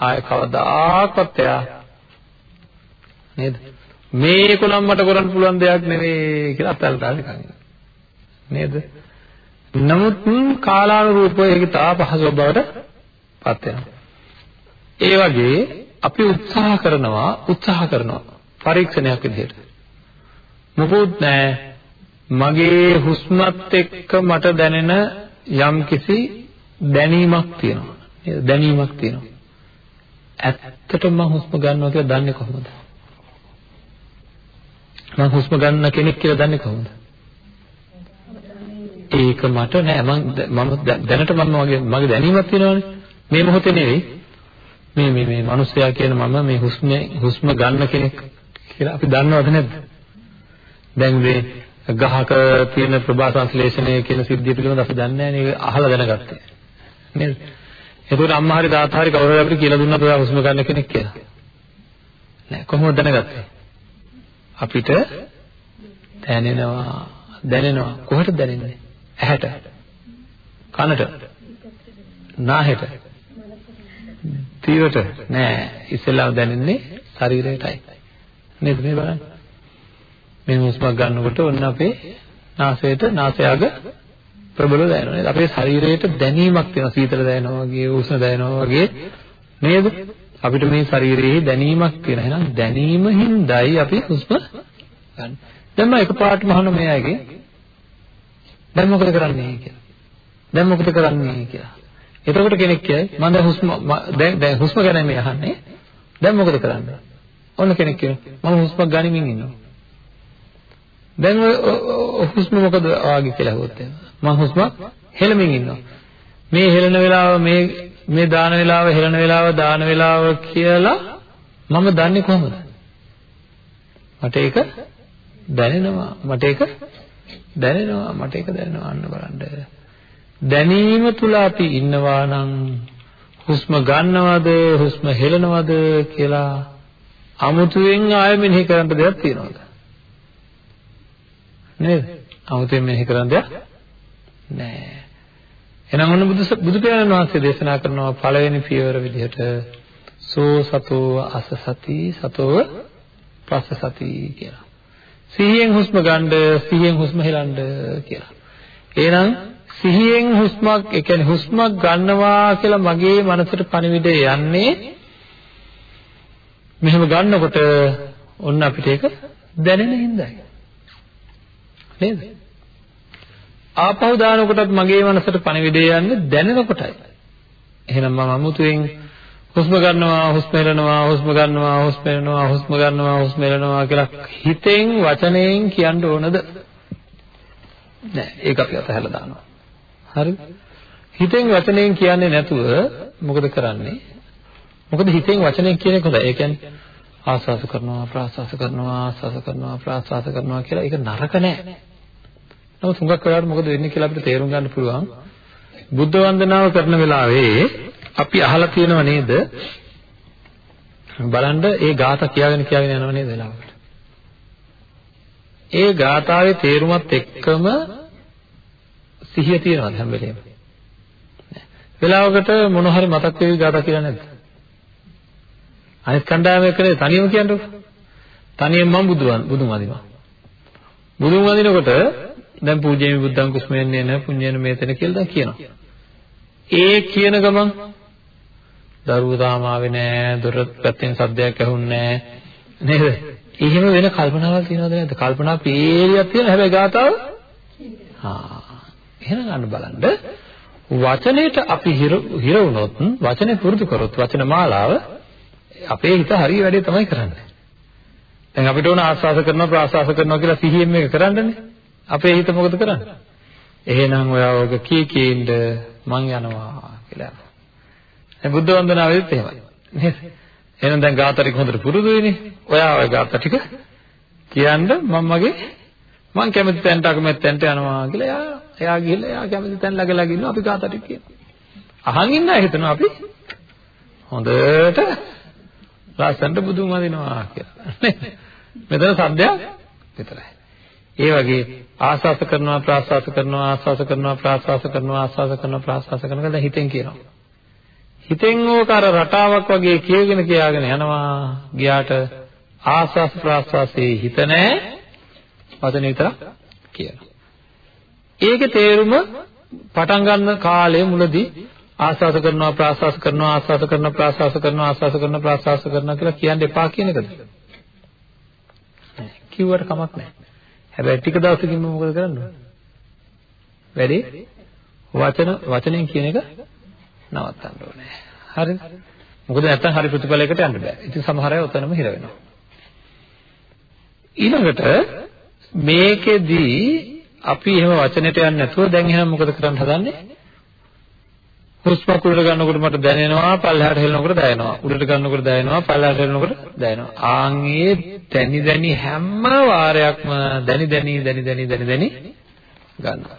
ආය කවදාකවත් එයා නේද? මේක නම් මට කරන්න පුළුවන් දෙයක් නෙවෙයි කියලා අතල්ලා නිකන් නේද? නමුත් කාලානුරූපව ඒක තා පහසු බවට පත් වෙනවා. ඒ වගේ අපි උත්සාහ කරනවා උත්සාහ කරනවා පරීක්ෂණයක් විදිහට. මොකුත් නැහැ මගේ හුස්මත් එක්ක මට දැනෙන යම්කිසි දැනීමක් තියෙනවා. නේද? දැනීමක් තියෙනවා. ඇත්තටම මම හුස්ම ගන්නවා කියලා දන්නේ කොහොමද? මම හුස්ම ගන්න කෙනෙක් කියලා දන්නේ කොහොමද? ඒක මට නෑ. මම මම දැනට මම මගේ මගේ දැනීමක් තියෙනවානේ. මේ මොහොතේ නෙවෙයි. මේ මේ මේ මිනිස්සයා කියන මම මේ හුස්ම හුස්ම ගන්න කෙනෙක් කියලා අපි දන්නවද නැද්ද? දැන් මේ ගහක තියෙන ප්‍රභා සංශ්ලේෂණය කියන සිද්ධිය පිළිබඳව අපි දන්නේ නැහැ නේ අහලා දැනගත්තේ. නේද? එතකොට අම්මා හරි තාත්තා හරි කවුරු හරි අපිට කියලා දුන්නත් ඔයා හුස්ම ගන්න කෙනෙක් කියලා. නෑ කොහොමද දැනගත්තේ? අපිට දැනෙනවා. දැනෙනවා. කොහෙට දැනෙන්නේ? ඇහැට. කනට. නාහෙට තීරට. නෑ ඉස්සෙල්ලාම දැනෙන්නේ ශරීරයටයි. නේද? මේ බලන්න. මේ හුස්මක් ගන්නකොට ඔන්න අපේ නාසයට නාසයාග ප්‍රබල දැනෙනවා නේද? අපේ ශරීරයට දැනීමක් තියෙනවා. සීතල දැනෙනවා වගේ උෂ්ණ දැනෙනවා වගේ. නේද? අපිට මේ ශරීරයේ දැනීමක් තියෙනවා. එහෙනම් දැනීම හින්දායි අපි හුස්ම ගන්න. දැන් මම එකපාරටම අහන මේ අයගේ දැන් මොකද කරන්නේ? කියලා. දැන් මොකද කරන්නේ? කියලා. එතකොට කෙනෙක් කියයි මම දැන් හුස්ම දැන් දැන් හුස්ම ගැන මේ අහන්නේ. දැන් මොකද කරන්නේ? ඔන්න කෙනෙක් කියනවා මම හුස්මක් ගනිමින් ඉන්නවා. දැන් හුස්ම මොකද ආගේ? කියලා හොත් මම හුස්ම හෙලමින් ඉන්නවා. මේ හෙලන වෙලාව මේ මේ දාන වෙලාව හෙලන වෙලාව දාන වෙලාව කියලා මම දන්නේ කොහොමද? මට ඒක දැනෙනවා. මට ඒක දැනෙනවා. මට ඒක දැනෙනවා. අන්න බලන්න. දැනීම තුල අපි ඉන්නවා නම් හුස්ම ගන්නවද හුස්ම හෙලනවද කියලා අමුතුවෙන් ආයෙ මෙනෙහි කරන්න දෙයක් තියනවද? නේද? 아무තෙන් මෙහි කරන්න දෙයක් නෑ. එහෙනම් ඔන්න බුදු බුදු පියාණන් වහන්සේ දේශනා කරනවා පළවෙනි පියවර විදිහට සෝ සතෝ අස සති සතෝ පස්ස සති කියලා. සිහියෙන් හුස්ම ගන්න සිහියෙන් හුස්ම හෙලන්න කියලා. එහෙනම් සිහියෙන් හුස්මක් ඒ කියන්නේ හුස්මක් ගන්නවා කියලා මගේ මනසට පණිවිඩය යන්නේ මෙහෙම ගන්නකොට ඔන්න අපිට ඒක දැනෙන හින්දායි. නේද? ආපහු දානකොටත් මගේ මනසට පණිවිඩය යන්නේ දැනෙනකොටයි. එහෙනම් මම අමුතුවෙන් හුස්ම ගන්නවා හුස්ම හෙලනවා හුස්ම ගන්නවා හුස්ම හෙලනවා හුස්ම ගන්නවා හුස්ම හෙලනවා කියලා හිතෙන් වචනයෙන් කියන්න ඕනද? නෑ ඒක අපි අතහැරලා දානවා. හරිද? හිතෙන් වචනයෙන් කියන්නේ නැතුව මොකද කරන්නේ? මොකද හිතෙන් වචනයෙන් කියන එක හොඳයි. ඒ කියන්නේ ආස්වාස කරනවා ප්‍රාස්වාස කරනවා ආස්වාස කරනවා ප්‍රාස්වාස කරනවා කියලා ඒක නරක නෑ. නමුත් හුඟක් වෙලාවට මොකද වෙන්නේ කියලා අපිට තේරුම් ගන්න පුළුවන්. බුද්ධ වන්දනාව කරන වෙලාවේ අපි අහලා තියෙනව නේද? බලන්න ඒ ગાථා කියාගෙන කියාගෙන යනව නේද වෙලාවකට. ඒ ગાතාවේ තේරුමත් එක්කම සිහිය තියනවාද හැම වෙලේම? වෙලාවකට මොන හරි මතක් වෙවි ગાතා කියලා නැද්ද? අනිත් කණ්ඩායමේ කරේ තනියම කියන්නකො. තනියෙන් මම බුදුන් බුදුන් වදිනවා. බුදුන් වදිනකොට දැන් පූජේමි බුද්ධං කුස්මයන්නේ නැ පුඤ්ඤේන මේතන කියලා දැන් කියනවා. ඒ කියන ගමන් දරුවෝ තාම ආවේ නෑ, දොර පැත්තෙන් සද්දයක් ඇහුන්නේ නෑ. නේද? එහෙම වෙන කල්පනාවල් තියෙනවද නැද්ද? කල්පනා පීරියක් තියෙන හැබැයි ගාතාව හා එහෙනම් ගන්න බලන්න වචනයට අපි හිර වුණොත් වචනේ පුරුදු කරොත් වචන මාලාව අපේ හිත හරිය වැඩේ තමයි කරන්නේ. දැන් අපිට ඕන ආස්වාස කරනවා ප්‍රාස්වාස කරනවා කියලා සිහියෙන් මේක කරන්නනේ. අපේ හිත මොකද කරන්නේ? එහෙනම් ඔයා ඔක කී කීඳ මං යනවා කියලා. දැන් බුද්ධ වන්දනාවේදීත් එහෙමයි. නේද? එහෙනම් දැන් ගාථා ටික හොඳට පුරුදු වෙන්නේ. ඔයා ඔය ගාථා ටික කියන්න මම මගේ මං කැමති තැනට අකමැති තැනට යනවා කියලා එයා එයා ගිහලා එයා කැමති තැන ළඟ ළඟ ඉන්නවා අපි ගාථා ටික කියනවා. අහන් ඉන්න අය හිතනවා අපි හොඳට ලස්සනට බුදුන් වදිනවා කියලා. මෙතන සද්දයක් විතරයි. ඒ වගේ ආස්වාස කරනවා ප්‍රාස්වාස කරනවා ආස්වාස කරනවා ප්‍රාස්වාස කරනවා ආස්වාස කරනවා ප්‍රාස්වාස කරනවා දැන් හිතෙන් කියනවා. හිතෙන් ඕක අර රටාවක් වගේ කියගෙන කියාගෙන යනවා. ගියාට ආස්වාස ප්‍රාස්වාසයේ හිත නැහැ. වචන විතරක් කියනවා. ඒකේ තේරුම පටන් ගන්න කාලයේ මුලදී ආස්වාස කරනවා ප්‍රාස්වාස කරනවා ආස්වාස කරනවා ප්‍රාස්වාස කරනවා ආස්වාස කරනවා ප්‍රාස්වාස කරනවා කියලා කියන්න එපා කියන එකද? කිව්වට කමක් නැහැ. හැබැයි ටික දවසකින් මොකද කරන්නේ? වැඩි වචන වචනෙන් කියන එක නවත්තන්න ඕනේ. හරිද? මොකද නැත්තම් හරි ප්‍රතිඵලයකට යන්න බෑ. ඉතින් සමහර අය ඔතනම හිර වෙනවා. ඊළඟට මේකෙදී අපි එහෙම වචනෙට යන්නේ නැතුව දැන් එහෙනම් මොකද කරන්න හදන්නේ? හුස්ම කුඩට ගන්නකොට මට දැනෙනවා පල්ලෙහාට හෙලනකොට දැනෙනවා. උඩට ගන්නකොට දැනෙනවා පල්ලෙහාට හෙලනකොට දැනෙනවා. ආන්ගේ දැනි දැනි හැම වාරයක්ම දැනි දැනි දැනි දැනි දැනි දැනි ගන්නවා.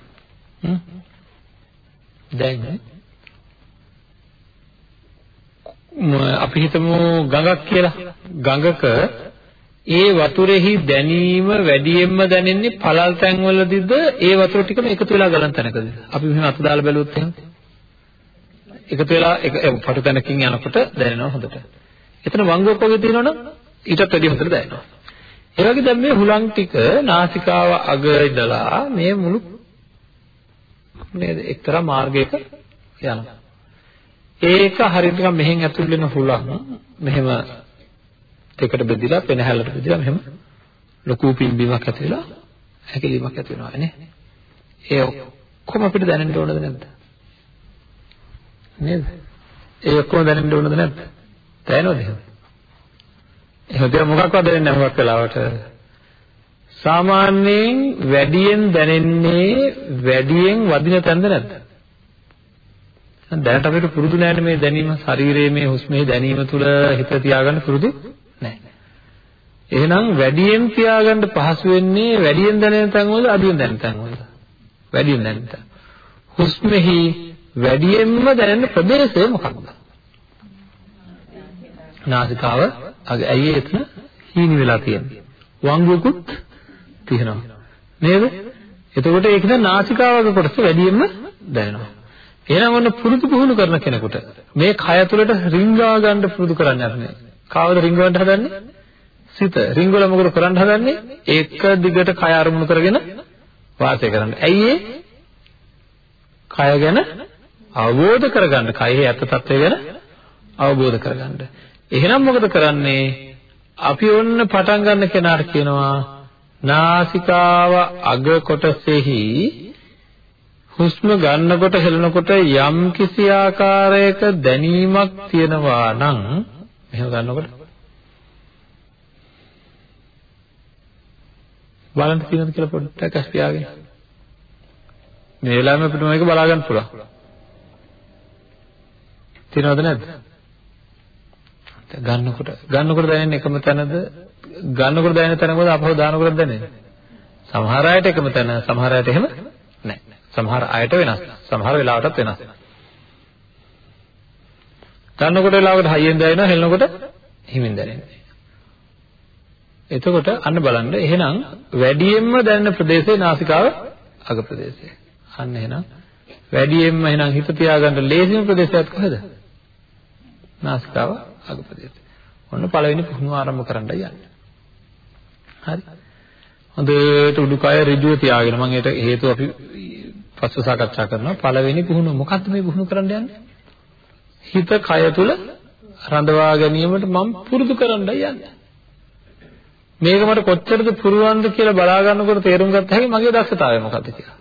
දැන් අපි හිතමු ගඟක් කියලා. ගඟක ඒ වතුරෙහි දැනීම වැඩියෙන්ම දැනෙන්නේ පළල් තැන්වලදීද? ඒ වතුර ටිකම එකතු වෙලා ගලන තැනකද අපි මෙහෙම අත දාලා බැලුවොත් එහෙනම් එකතු වෙලා එක පටු තැනකින් යනකොට දැනෙනවා හොඳට. එතන වංගුවක් වගේ තියෙනවනම් ඊටත් වැඩිය හොඳට දැනෙනවා. ඒ වගේ දැන් මේ හුලං ටික නාසිකාව අග ඉඳලා මේ මුළු නේද එක්තරා මාර්ගයක යනවා. ඒක හරියට නිකන් මෙහෙන් ඇතුල් වෙන හුලං මෙහෙම දෙකට බෙදිලා පෙනහැල්ලට බෙදිලා මෙහෙම ලොකු පිම්බීමක් ඇති වෙලා හැකිලීමක් ඇති වෙනවා නේ. ඒ ඔක්කොම අපිට දැනෙන්න ඕනද නැද්ද? නේද? ඒ ඔක්කොම දැනෙන්න ඕනද නැද්ද? දැනෙනවද එහෙම? එහෙම දෙයක් මොකක්වත් දැනෙන්නේ නැහැ මොකක් වෙලාවට. සාමාන්‍යයෙන් වැඩියෙන් දැනෙන්නේ වැඩියෙන් වදින තැනද නැද්ද? දැනට අපිට පුරුදු නැහැ මේ දැනීම ශරීරයේ මේ හුස්මේ දැනීම තුල හිත තියාගන්න පුරුදු නැහැ. එහෙනම් වැඩියෙන් තියාගන්න පහසු වෙන්නේ වැඩියෙන් දැනෙන තැන් වල අඩුවෙන් දැනෙන තැන් වල. වැඩියෙන් දැනෙන තැන්. හුස්මෙහි වැඩියෙන්ම දැනෙන ප්‍රදේශය මොකක්ද? නාසිකාව ඇයි එතන හීනි වෙලා තියෙන්නේ? වංගුකුත් තියෙනවා. නේද? එතකොට ඒක න නාසිකාවක කොටස වැඩියෙන්ම දැනෙනවා. එහෙනම් ඔන්න පුරුදු පුහුණු කරන කෙනෙකුට මේ කය තුළට රිංගා ගන්න පුරුදු කරන්න යන්නේ. කාවද රිංගවන්න හදන්නේ? සිත. රිංගවල මොකද කරන්න හදන්නේ? එක දිගට කය අරමුණු කරගෙන වාසය කරන්න. ඇයි කය ගැන අවබෝධ කරගන්න කයෙහි ඇත්ත తත්වය ගැන අවබෝධ කරගන්න. එහෙනම් මොකද කරන්නේ? අපි ඔන්න පටන් ගන්න කෙනාට කියනවා නාසිකාව අග කොටසෙහි හුස්ම ගන්නකොට හෙලනකොට යම් කිසි ආකාරයක දැනීමක් තියෙනවා නම් එහෙම ගන්නකොට බලන්න තියෙනවද කියලා පොඩ්ඩක් අස් පියාගෙන මේ වෙලාවෙම අපිට මේක බලා ගන්න පුළුවන් තියෙනවද නැද්ද? ගන්නකොට ගන්නකොට දැනෙන්නේ එකම තැනද? ගන්නකොට දැනෙන තැන මොකද අපහව දානකොට දැනෙන්නේ? සමහර අයට එකම තැන, සමහර අයට එහෙම නැහැ. සමහර අයට වෙනස්. සමහර වෙලාවටත් වෙනස්. ගන්නකොට වෙලාවකට හයියෙන් දැනෙනවා, හෙලනකොට හිමින් දැනෙන්නේ. එතකොට අන්න බලන්න එහෙනම් වැඩියෙන්ම දැනෙන ප්‍රදේශේ නාසිකාව අග ප්‍රදේශය. අන්න එහෙනම් වැඩියෙන්ම එහෙනම් හිත තියාගන්න ලේසිම ප්‍රදේශයක් කොහෙද? නාසිකාව අග ප්‍රදේශය. ඔන්න පළවෙනි පුහුණුව ආරම්භ කරන්නයි යන්නේ. හරි. හොඳට උඩුකය ඍජුව තියාගෙන මම ඒකට හේතුව අපි පස්ව සාකච්ඡා කරනවා. පළවෙනි පුහුණුව මොකක්ද මේ පුහුණු කරන්න යන්නේ? හිත කය තුල රඳවා ගැනීමට මම පුරුදු කරන්නයි යන්නේ. මේක මට කොච්චරද පුරුවන්ද කියලා බලා ගන්නකොට තේරුම් ගත්ත හැකි මගේ දක්ෂතාවය මොකක්ද කියලා.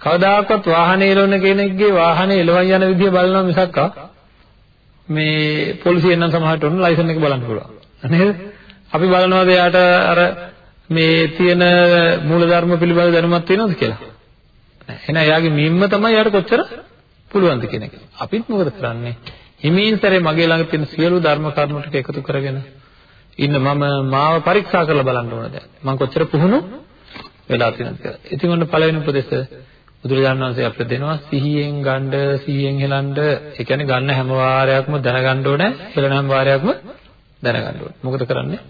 කවදාකවත් වාහනේ එලවන කෙනෙක්ගේ වාහනේ එලවන් යන විදිය බලනවා මිසක් මේ පොලිසියෙන් නම් සමහරට උන් ලයිසන් එක බලන්න පුළුවන්. නේද? අපි බලනවාද එයාට අර මේ තියෙන මූලධර්ම පිළිබඳ දැනුමක් තියෙනවද කියලා? නැහැ. එහෙනම් එයාගේ මිම්ම තමයි එයාට කොච්චර පුළුවන්ද කියන එක. අපිත් මොකද කරන්නේ? හිමින් සැරේ මගේ ළඟ තියෙන සියලු ධර්ම කරුණු ටික එකතු කරගෙන ඉන්න මම මාව පරීක්ෂා කරලා බලන්න ඕන දැන්. මම කොච්චර පුහුණු වෙලා තියෙනවද කියලා. ඉතින් ඔන්න පළවෙනි උපදේශ බුදුරජාණන් වහන්සේ අපිට දෙනවා සිහියෙන් ගන්න සිහියෙන් හෙලන්න ඒ කියන්නේ ගන්න හැම වාරයක්ම දැනගන්න ඕනේ හෙලන හැම වාරයක්ම දැනගන්න ඕනේ. මොකද කරන්නේ?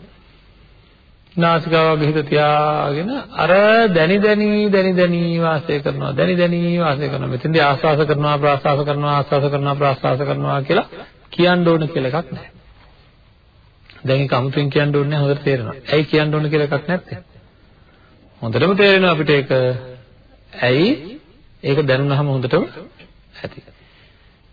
නාසිකාවගේ හිත තියාගෙන අර දැනි දැනි දැනි දැනි වාසය කරනවා දැනි දැනි වාසය කරනවා මෙතෙන්දී ආස්වාස කරනවා ප්‍රාස්වාස කරනවා ආස්වාස කරනවා ප්‍රාස්වාස කරනවා කියලා කියන්න ඕන කියලා එකක් නැහැ. දැන් ඒක අමුතුවෙන් කියන්න ඕනේ හොඳට තේරෙනවා. ඇයි කියන්න ඕන කියලා එකක් නැත්තේ? හොඳටම තේරෙනවා අපිට ඒක. ඇයි? ඒක දැනුණාම හොඳටම ඇති.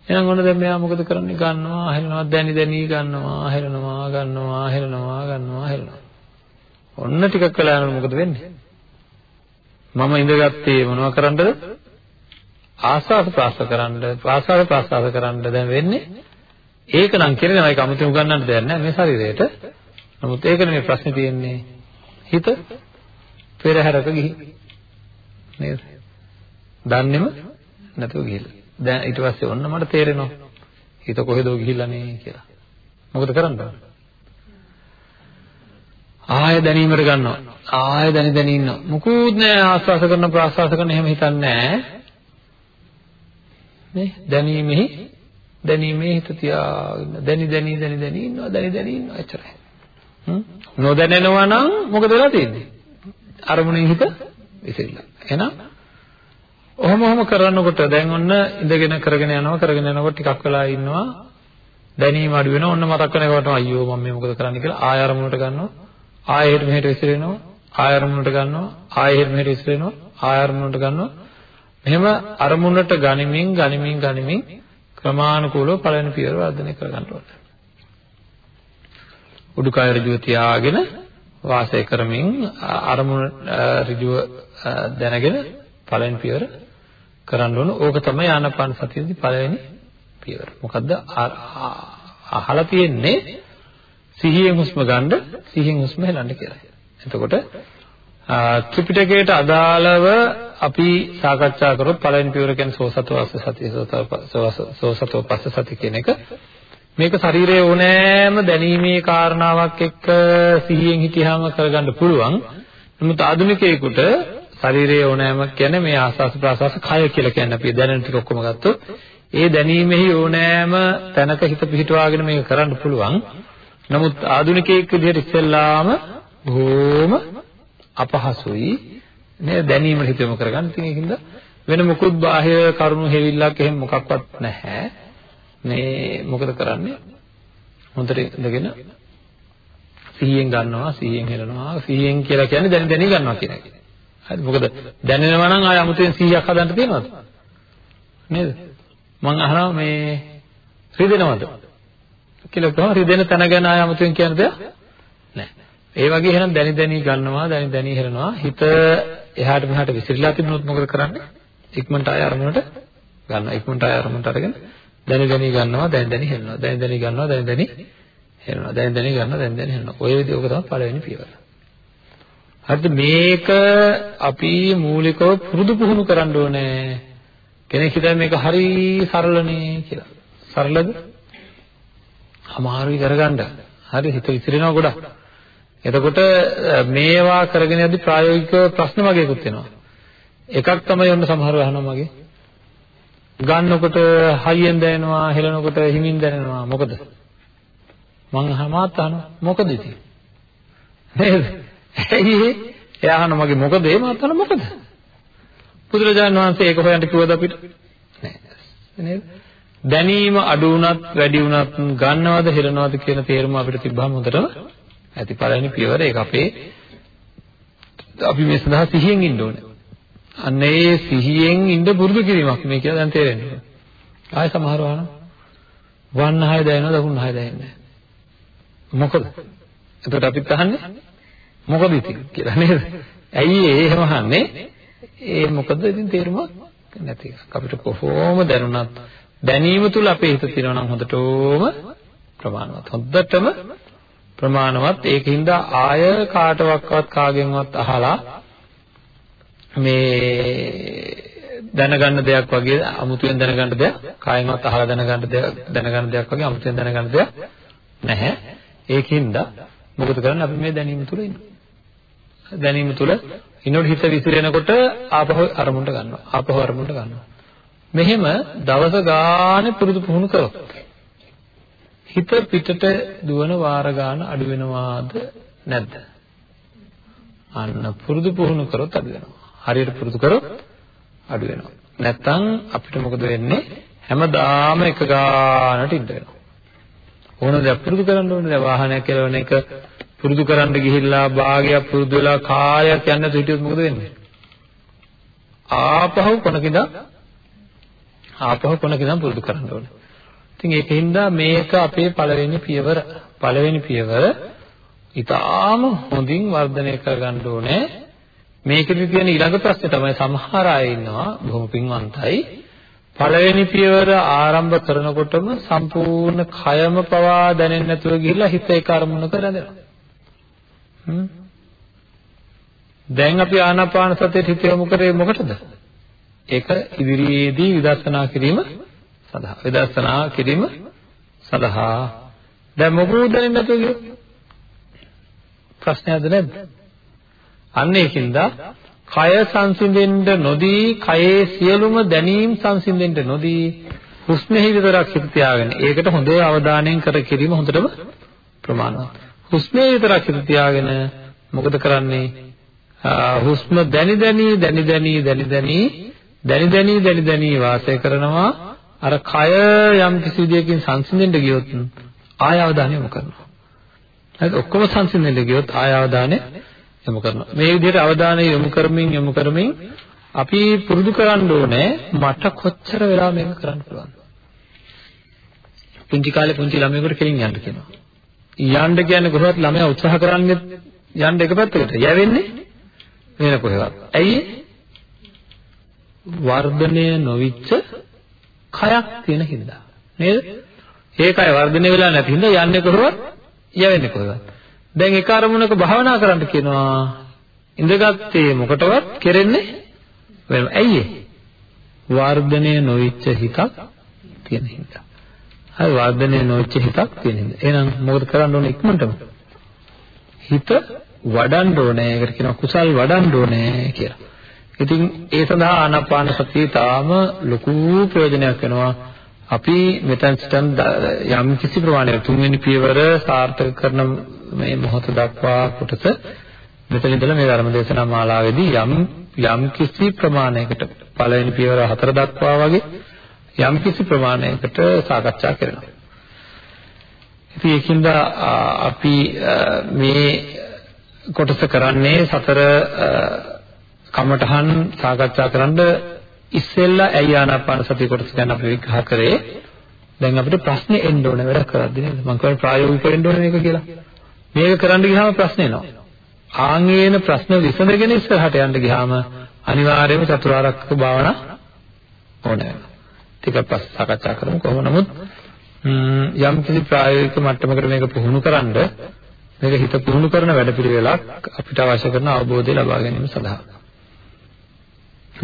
එහෙනම් ඔන්න දැන් මෙයා මොකද කරන්නේ? ගන්නවා, හෙලනවා, දැනි දැනි ගන්නවා, හෙලනවා, ගන්නවා, හෙලනවා, ගන්නවා, හෙලනවා. ඔන්න ටිකක් වෙලා යනකොට මොකද වෙන්නේ? මම ඉඳගත්තේ මොනව කරන්නද? ආස්වාද ප්‍රාස්වාද කරන්න, ප්‍රාස්වාද ප්‍රාස්වාද කරන්න දැන් වෙන්නේ. ඒක නම් කෙරෙනවා ඒක අමුතුම උගන්නන්න දෙයක් නැහැ මේ ශරීරයට. නමුත් ඒක නෙමෙයි ප්‍රශ්නේ තියෙන්නේ. හිත පෙරහැරක ගිහින් නේද? දන්නේම නැතුව ගිහිල්ලා. දැන් ඊට පස්සේ ඔන්න මට තේරෙනවා. හිත කොහෙදෝ ගිහිල්ලා නේ කියලා. මොකද කරන්නේ? ආය දැනීමට ගන්නවා. ආය දැනි දැනි ඉන්නවා. මුකුත් නෑ ආස්වාස කරන ප්‍රාස්වාස කරන එහෙම හිතන්නේ නෑ. නේ දැනීමෙහි දැනීමේ හිත තියාගෙන දැනි දැනි දැනි දැනි ඉන්නවා දැනි දැනි ඉන්නවා එච්චරයි. හ්ම් නොදැනෙනවා නම් මොකද වෙලා තියෙන්නේ? අරමුණෙන් හිත විසිරලා. එහෙනම් ඔහොම ඔහොම කරනකොට දැන් ඔන්න ඉඳගෙන කරගෙන යනවා කරගෙන යනකොට ටිකක් වෙලා ඉන්නවා. දැනීම අඩු වෙනවා. ඔන්න මතක් වෙනකොට අයියෝ මම මේ මොකද කරන්නේ? කියලා ආය අරමුණට ගන්නවා. ආයෙ එහෙට මෙහෙට විසිරෙනවා. ආය අරමුණට ගන්නවා. ආයෙ එහෙට මෙහෙට විසිරෙනවා. ආය අරමුණට ගන්නවා. මෙහෙම අරමුණට ගනිමින් ගනිමින් ගනිමින් ක්‍රමානුකූලව පළවෙනි පියවර වර්ධනය කර ගන්න ඕනේ. උඩුකය ඍජුව තියාගෙන වාසය කරමින් අරමුණ ඍජුව දැනගෙන පළවෙනි පියවර කරන්න ඕන. ඕක තමයි ආනාපාන සතියේදී පළවෙනි පියවර. මොකද්ද? අහලා තියෙන්නේ සිහියෙන් හුස්ම ගන්න සිහියෙන් හුස්ම හෙලන්න කියලා. එතකොට ත්‍රිපිටකයට අදාළව අපි සාකච්ඡා කරොත් පළවෙනි පියවර කියන්නේ සෝසතෝ අස්ස සතිය සෝසතෝ පස්ස සති කියන එක මේක ශරීරයේ ඕනෑම දැනීමේ කාරණාවක් එක්ක සිහියෙන් හිටියාම කරගන්න පුළුවන්. නමුත් ආධුනිකයෙකුට ශරීරයේ ඕනෑම කියන්නේ මේ ආස්වාස් ප්‍රාස්වාස් කය කියලා කියන්නේ අපි දැනෙන ටික ඔක්කොම ගත්තොත් ඒ දැනීමෙහි ඕනෑම තැනක හිත පිහිටුවාගෙන මේක කරන්න පුළුවන්. නමුත් ආධුනිකයෙක් විදිහට ඉස්සෙල්ලාම බොහොම අපහසුයි නේද දැනීමට හිත යොමු කරගන්න. ඉතින් ඒකින්ද වෙන මොකුත් බාහිර කරුණු හේවිල්ලක් එහෙම මොකක්වත් නැහැ. මේ මොකද කරන්නේ? හොඳට ඉඳගෙන සිහියෙන් ගන්නවා සිහියෙන් හෙලනවා සිහියෙන් කියලා කියන්නේ දැන දැනි ගන්නවා කියන එක. හරි මොකද දැනෙනවා නම් ආය අමුතෙන් 100ක් හදන්න තියනවද? නේද? මම අහනවා මේ රිදෙනවද? කියලා කොහොම රිදෙන තැන ගැන ආය අමුතෙන් කියන දෙයක් නැහැ. ඒ වගේ එහෙනම් දැනි දැනි ගන්නවා දැනි දැනි හිරනවා හිත එහාට මෙහාට විසිරීලා තිබුණොත් මොකද කරන්නේ? ඉක්මනට ආය අරමුණට ගන්නවා. ඉක්මනට ආය අරමුණට අරගෙන දැනි දැනි ගන්නවා දැනි දැනි හිරනවා දැනි දැනි ගන්නවා දැනි දැනි හිරනවා දැනි දැනි ගන්නවා දැනි දැනි හිරනවා ඔය විදිහ ඔක තමයි පළවෙනි පියවර. හරිද මේක අපි මූලිකව පුරුදු පුහුණු කරන්න ඕනේ. කෙනෙක් හිතන්නේ මේක හරි සරලනේ කියලා. සරලද? අමාරුයි කරගන්න. හරි හිත විසිරෙනවා ගොඩක්. එතකොට මේවා කරගෙන යද්දි ප්‍රායෝගික ප්‍රශ්න වගේකුත් එනවා. එකක් තමයි ඔන්න සමහරව අහනවා මගේ. ගන්නකොට හයියෙන් දැනෙනවා, හෙලනකොට හිමින් දැනෙනවා. මොකද? මං අහමාත් අහනවා. මොකද ඉතින්? නේද? ඇයි එයා අහන මගේ මොකද ඒ මාත් අහන මොකද? බුදුරජාණන් වහන්සේ ඒක හොයන්න කිව්වද අපිට? නෑ. නේද? දැනීම අඩු වුණත් වැඩි වුණත් ගන්නවද හෙලනවද කියන තේරුම අපිට තිබ්බම හොඳටම ඇති පළවෙනි පියවර ඒක අපේ අපි මේ සඳහා සිහියෙන් ඉන්න ඕනේ. අන්න ඒ සිහියෙන් ඉන්න පුරුදු කිරීමක් මේ කියලා දැන් තේරෙන්නේ. ආයෙ සමහරව අහනවා. වන්න හය දැනෙනවද දකුණු හය දැනෙන්නේ මොකද? එතකොට අපිත් අහන්නේ මොකද ඉතින් කියලා නේද? ඇයි ඒ එහෙම අහන්නේ? ඒ මොකද ඉතින් තේරුමක් නැති එකක්. අපිට කොහොම දැනුණත් දැනීම තුල අපේ හිත තියෙනවා නම් හොඳටම ප්‍රමාණවත්. හොඳටම ප්‍රමාණවත්. ඒකින්ද ආය කාටවත් කාගෙන්වත් අහලා මේ දැනගන්න දෙයක් වගේ අමුතුවෙන් දැනගන්න දෙයක් කායෙන්වත් අහලා දැනගන්න දෙයක් දැනගන්න දෙයක් වගේ අමුතුවෙන් දැනගන්න දෙයක් නැහැ. ඒකින්ද මොකද කරන්නේ අපි මේ දැනීම තුල ඉන්නේ. දැනීම තුල ඉන්නොත් හිත විසිරෙනකොට ආපහු අරමුණට ගන්නවා. ආපහු අරමුණට ගන්නවා. මෙහෙම දවස ගානේ පුරුදු පුහුණු කරොත් හිත පිටට දුවන වාර ගාන අඩු වෙනවාද නැද්ද? අන්න පුරුදු පුහුණු කරොත් අඩු වෙනවා. හරියට පුරුදු කරොත් අඩු වෙනවා. නැත්තම් අපිට මොකද වෙන්නේ? හැමදාම එක ගානට ඉඳ වෙනවා. ඕන දෙයක් පුරුදු කරන්න ඕනේ. දැන් වාහනයක් කෙලවන එක පුරුදු කරන්න ගිහිල්ලා භාගයක් පුරුදු වෙලා කාලයක් යන්න හිටියොත් මොකද වෙන්නේ? ආපහු කොනකින්ද ආපහු කොනකින්ද පුරුදු කරන්න ඕනේ. ඉතින් ඒකින්ද මේක අපේ පළවෙනි පියවර. පළවෙනි පියවර ඊටාම හොඳින් වර්ධනය කරගන්න ඕනේ. මේකෙදි තියෙන ඊළඟ ප්‍රශ්නේ තමයි සමහර අය ඉන්නවා බොහොම පින්වන්තයි පළවෙනි පියවර ආරම්භ කරනකොටම සම්පූර්ණ කයම පවා දැනෙන්නේ නැතුව ගිහිල්ලා හිත ඒක අරමුණක රැඳෙනවා. හ්ම්. දැන් අපි ආනාපාන සතියට හිත යොමු කරේ මොකටද? ඒක ඉදිරියේදී විදර්ශනා කිරීම සඳහා. විදර්ශනා කිරීම සඳහා. දැන් මොකද දැනෙන්නේ නැතුව ගියොත්? ප්‍රශ්නයක්ද නැද්ද? අන්න ඒකින්ද කය සංසිඳෙන්න නොදී කයේ සියලුම දැනීම් සංසිඳෙන්න නොදී හුස්මෙහි විතරක් හිත තියාගෙන ඒකට හොඳ අවධානයෙන් කර කිරීම හොඳටම ප්‍රමාණවත්. හුස්මේ විතරක් හිත තියාගෙන මොකද කරන්නේ? හුස්ම දැනි දැනි දැනි දැනි දැනි දැනි දැනි දැනි දැනි දැනි වාසය කරනවා අර කය යම් කිසි විදියකින් සංසිඳෙන්න ගියොත් ආය අවධානය යොමු කරනවා. හරිද? ඔක්කොම සංසිඳෙන්න ගියොත් ආය අවධානය යොමු කරනවා. මේ විදිහට අවධානය යොමු කරමින් යොමු කරමින් අපි පුරුදු කරන්න ඕනේ මට කොච්චර වෙලා මේක කරන්න පුළුවන්ද? පුංචි කාලේ පුංචි ළමයෙකුට කෙලින් යන්න කියනවා. යන්න කියන්නේ කොහොමද ළමයා උත්සාහ කරන්නේ යන්න එක පැත්තකට. යවෙන්නේ වෙන කොහෙවත්. ඇයි වර්ධනය නොවිච්ච කයක් තියෙන හින්දා. නේද? ඒ කය වර්ධනය වෙලා නැති හින්දා යන්නේ කොහොමද? යවෙන්නේ කොහෙවත්. දැන් එක අරමුණක භාවනා කරන්න කියනවා. ඉඳගත්තේ මොකටවත් කෙරෙන්නේ වෙන. ඇයි වර්ධනය නොවිච්ච හිතක් තියෙන හින්දා. හරි වර්ධනය නොවිච්ච හිතක් තියෙන හින්දා. එහෙනම් මොකද කරන්න ඕනේ ඉක්මනටම? හිත වඩන්න ඕනේ. ඒකට කියනවා කුසල් වඩන්න ඕනේ කියලා. ඉතින් ඒ සඳහා ආනාපාන සතිය තාම ලොකු ප්‍රයෝජනයක් වෙනවා. අපි මෙතන සිටන් යම් කිසි ප්‍රමාණයක් තුන්වෙනි පියවර සාර්ථක කරන මේ මොහොත දක්වා කොටස මෙතන ඉඳලා මේ ධර්ම දේශනා මාලාවේදී යම් යම් කිසි ප්‍රමාණයකට පළවෙනි පියවර හතර දක්වා වගේ යම් කිසි ප්‍රමාණයකට සාකච්ඡා කරනවා. ඉතින් ඒකින්ද අපි මේ කොටස කරන්නේ සතර කමඨහන් සාකච්ඡා කරන්න ඉස්සෙල්ලා ඇයි ආනාපාන සතිය කොටස ගැන අපි විග්‍රහ කරේ. දැන් අපිට ප්‍රශ්නේ එන්න ඕනේ වැඩ කරද්දී නේද? මම කියන්නේ ප්‍රායෝගිකව එන්න ඕනේ මේක කියලා. මේක කරන්න ගියාම ප්‍රශ්න එනවා. ආන්ගේන ප්‍රශ්න විසඳගෙන ඉස්සරහට යන්න ගියාම අනිවාර්යයෙන්ම චතුරාර්යක භාවනා ඕනේ වෙනවා. ටිකක් පස්සේ සාකච්ඡා කරමු කොහොම නමුත් යම් කිසි ප්‍රායෝගික මට්ටමකට මේක පුහුණු කරන්ඩ මේක හිත පුහුණු කරන වැඩපිළිවෙලක් අපිට අවශ්‍ය කරන අවබෝධය ලබා ගැනීම සඳහා.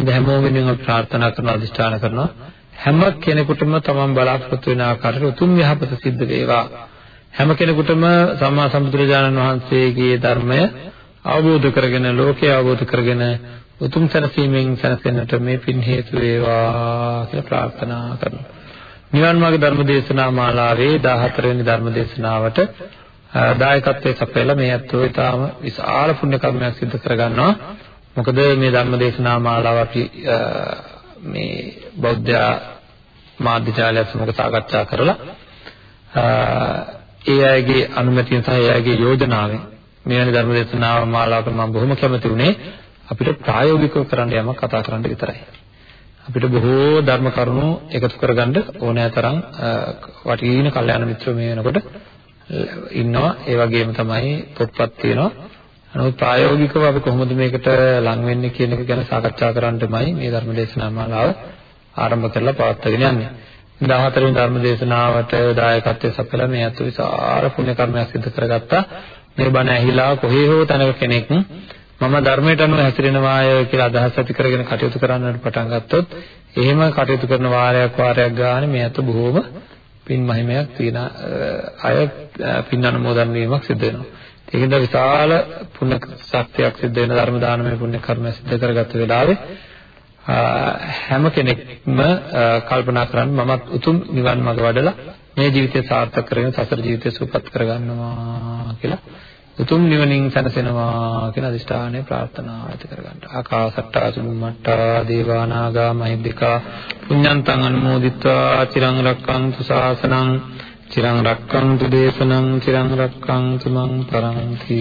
හැමෝම වෙනුවෙන් අපි ප්‍රාර්ථනා කරනවා අධිෂ්ඨාන කරනවා හැම කෙනෙකුටම තමන් බලාපොරොත්තු වෙන ආකාරයට උතුම් යහපත සිද්ධ වේවා හැම කෙනෙකුටම සම්මා සම්බුදුරජාණන් වහන්සේගේ ධර්මය අවබෝධ කරගෙන ලෝකය අවබෝධ කරගෙන උතුම් සැනසීමෙන් සැනසෙන්නට මේ පින් හේතු වේවා කියලා ප්‍රාර්ථනා කරනවා. නිවන් මාර්ග ධර්ම දේශනා මාලාවේ 14 වෙනි ධර්ම දේශනාවට දායකත්වයේ සපයලා මේ අත්ෝ ඊටාම විශාල පුණ්‍ය කර්මයක් සිදු කරගන්නවා. මොකද මේ ධර්ම දේශනා මාලාව අපි මේ බෞද්ධ මාධ්‍ය ජාලයත් සමග සාකච්ඡා කරලා ඒ අයගේ අනුමැතිය සහ ඒ අයගේ යෝජනාවෙන් මෙවැනි ධර්ම දේශනා මාලාවකට මම බොහොම කැමති වුණේ අපිට ප්‍රායෝගිකව කරන්න යමක් කතා කරන්න විතරයි. අපිට බොහෝ ධර්ම කරුණු එකතු කරගන්න ඕනෑ තරම් වටින කල්යාණ මිත්‍රෝ මේ වෙනකොට ඉන්නවා. ඒ වගේම තමයි පොත්පත් තියෙනවා. නමුත් ප්‍රායෝගිකව අපි කොහොමද මේකට ලං වෙන්නේ කියන එක ගැන සාකච්ඡා කරන්නමයි මේ ධර්ම දේශනා මාලාව ආරම්භ කරලා පවත්වාගෙන යන්නේ. 14 වෙනි ධර්ම දේශනාවට දායකත්වයේ සපයලා මේ අතු විසාර පුණ්‍ය කර්මයක් සිදු කරගත්තා. මේ බණ ඇහිලා කොහේ හෝ තැනක කෙනෙක් මම ධර්මයට අනුව හැසිරෙනවාය කියලා අදහස් ඇති කරගෙන කටයුතු කරන්නට පටන් ගත්තොත් එහෙම කටයුතු කරන වාරයක් වාරයක් ගානේ මේ අත බොහෝම පින් මහිමයක් තියෙන අය පින් අනුමෝදන් වීමක් සිදු වෙනවා. ඒකෙන්ද විශාල පුණ්‍ය ශක්තියක් සිද්ධ වෙන ධර්ම දානමය පුණ්‍ය කර්ම සිද්ධ කරගත්ත වෙලාවේ හැම කෙනෙක්ම කල්පනා කරන්නේ මමත් උතුම් නිවන් මඟ වඩලා මේ ජීවිතය සාර්ථක කරගෙන සසර ජීවිතය සුවපත් කරගන්නවා කියලා උතුම් නිවනින් සැනසෙනවා කියන අදිෂ්ඨානය ප්‍රාර්ථනා ඇති කරගන්න. ආකාසට්ටා චුම්මට්ටා දේවා නාග මහිද්దికා පුඤ්ඤන්තං අනුමෝදිත්වා චිරං රක්ඛන්තු ශාසනං චිරං රක්ඛන්තු දේශනං චිරං රක්ඛන්තු මං පරන්ති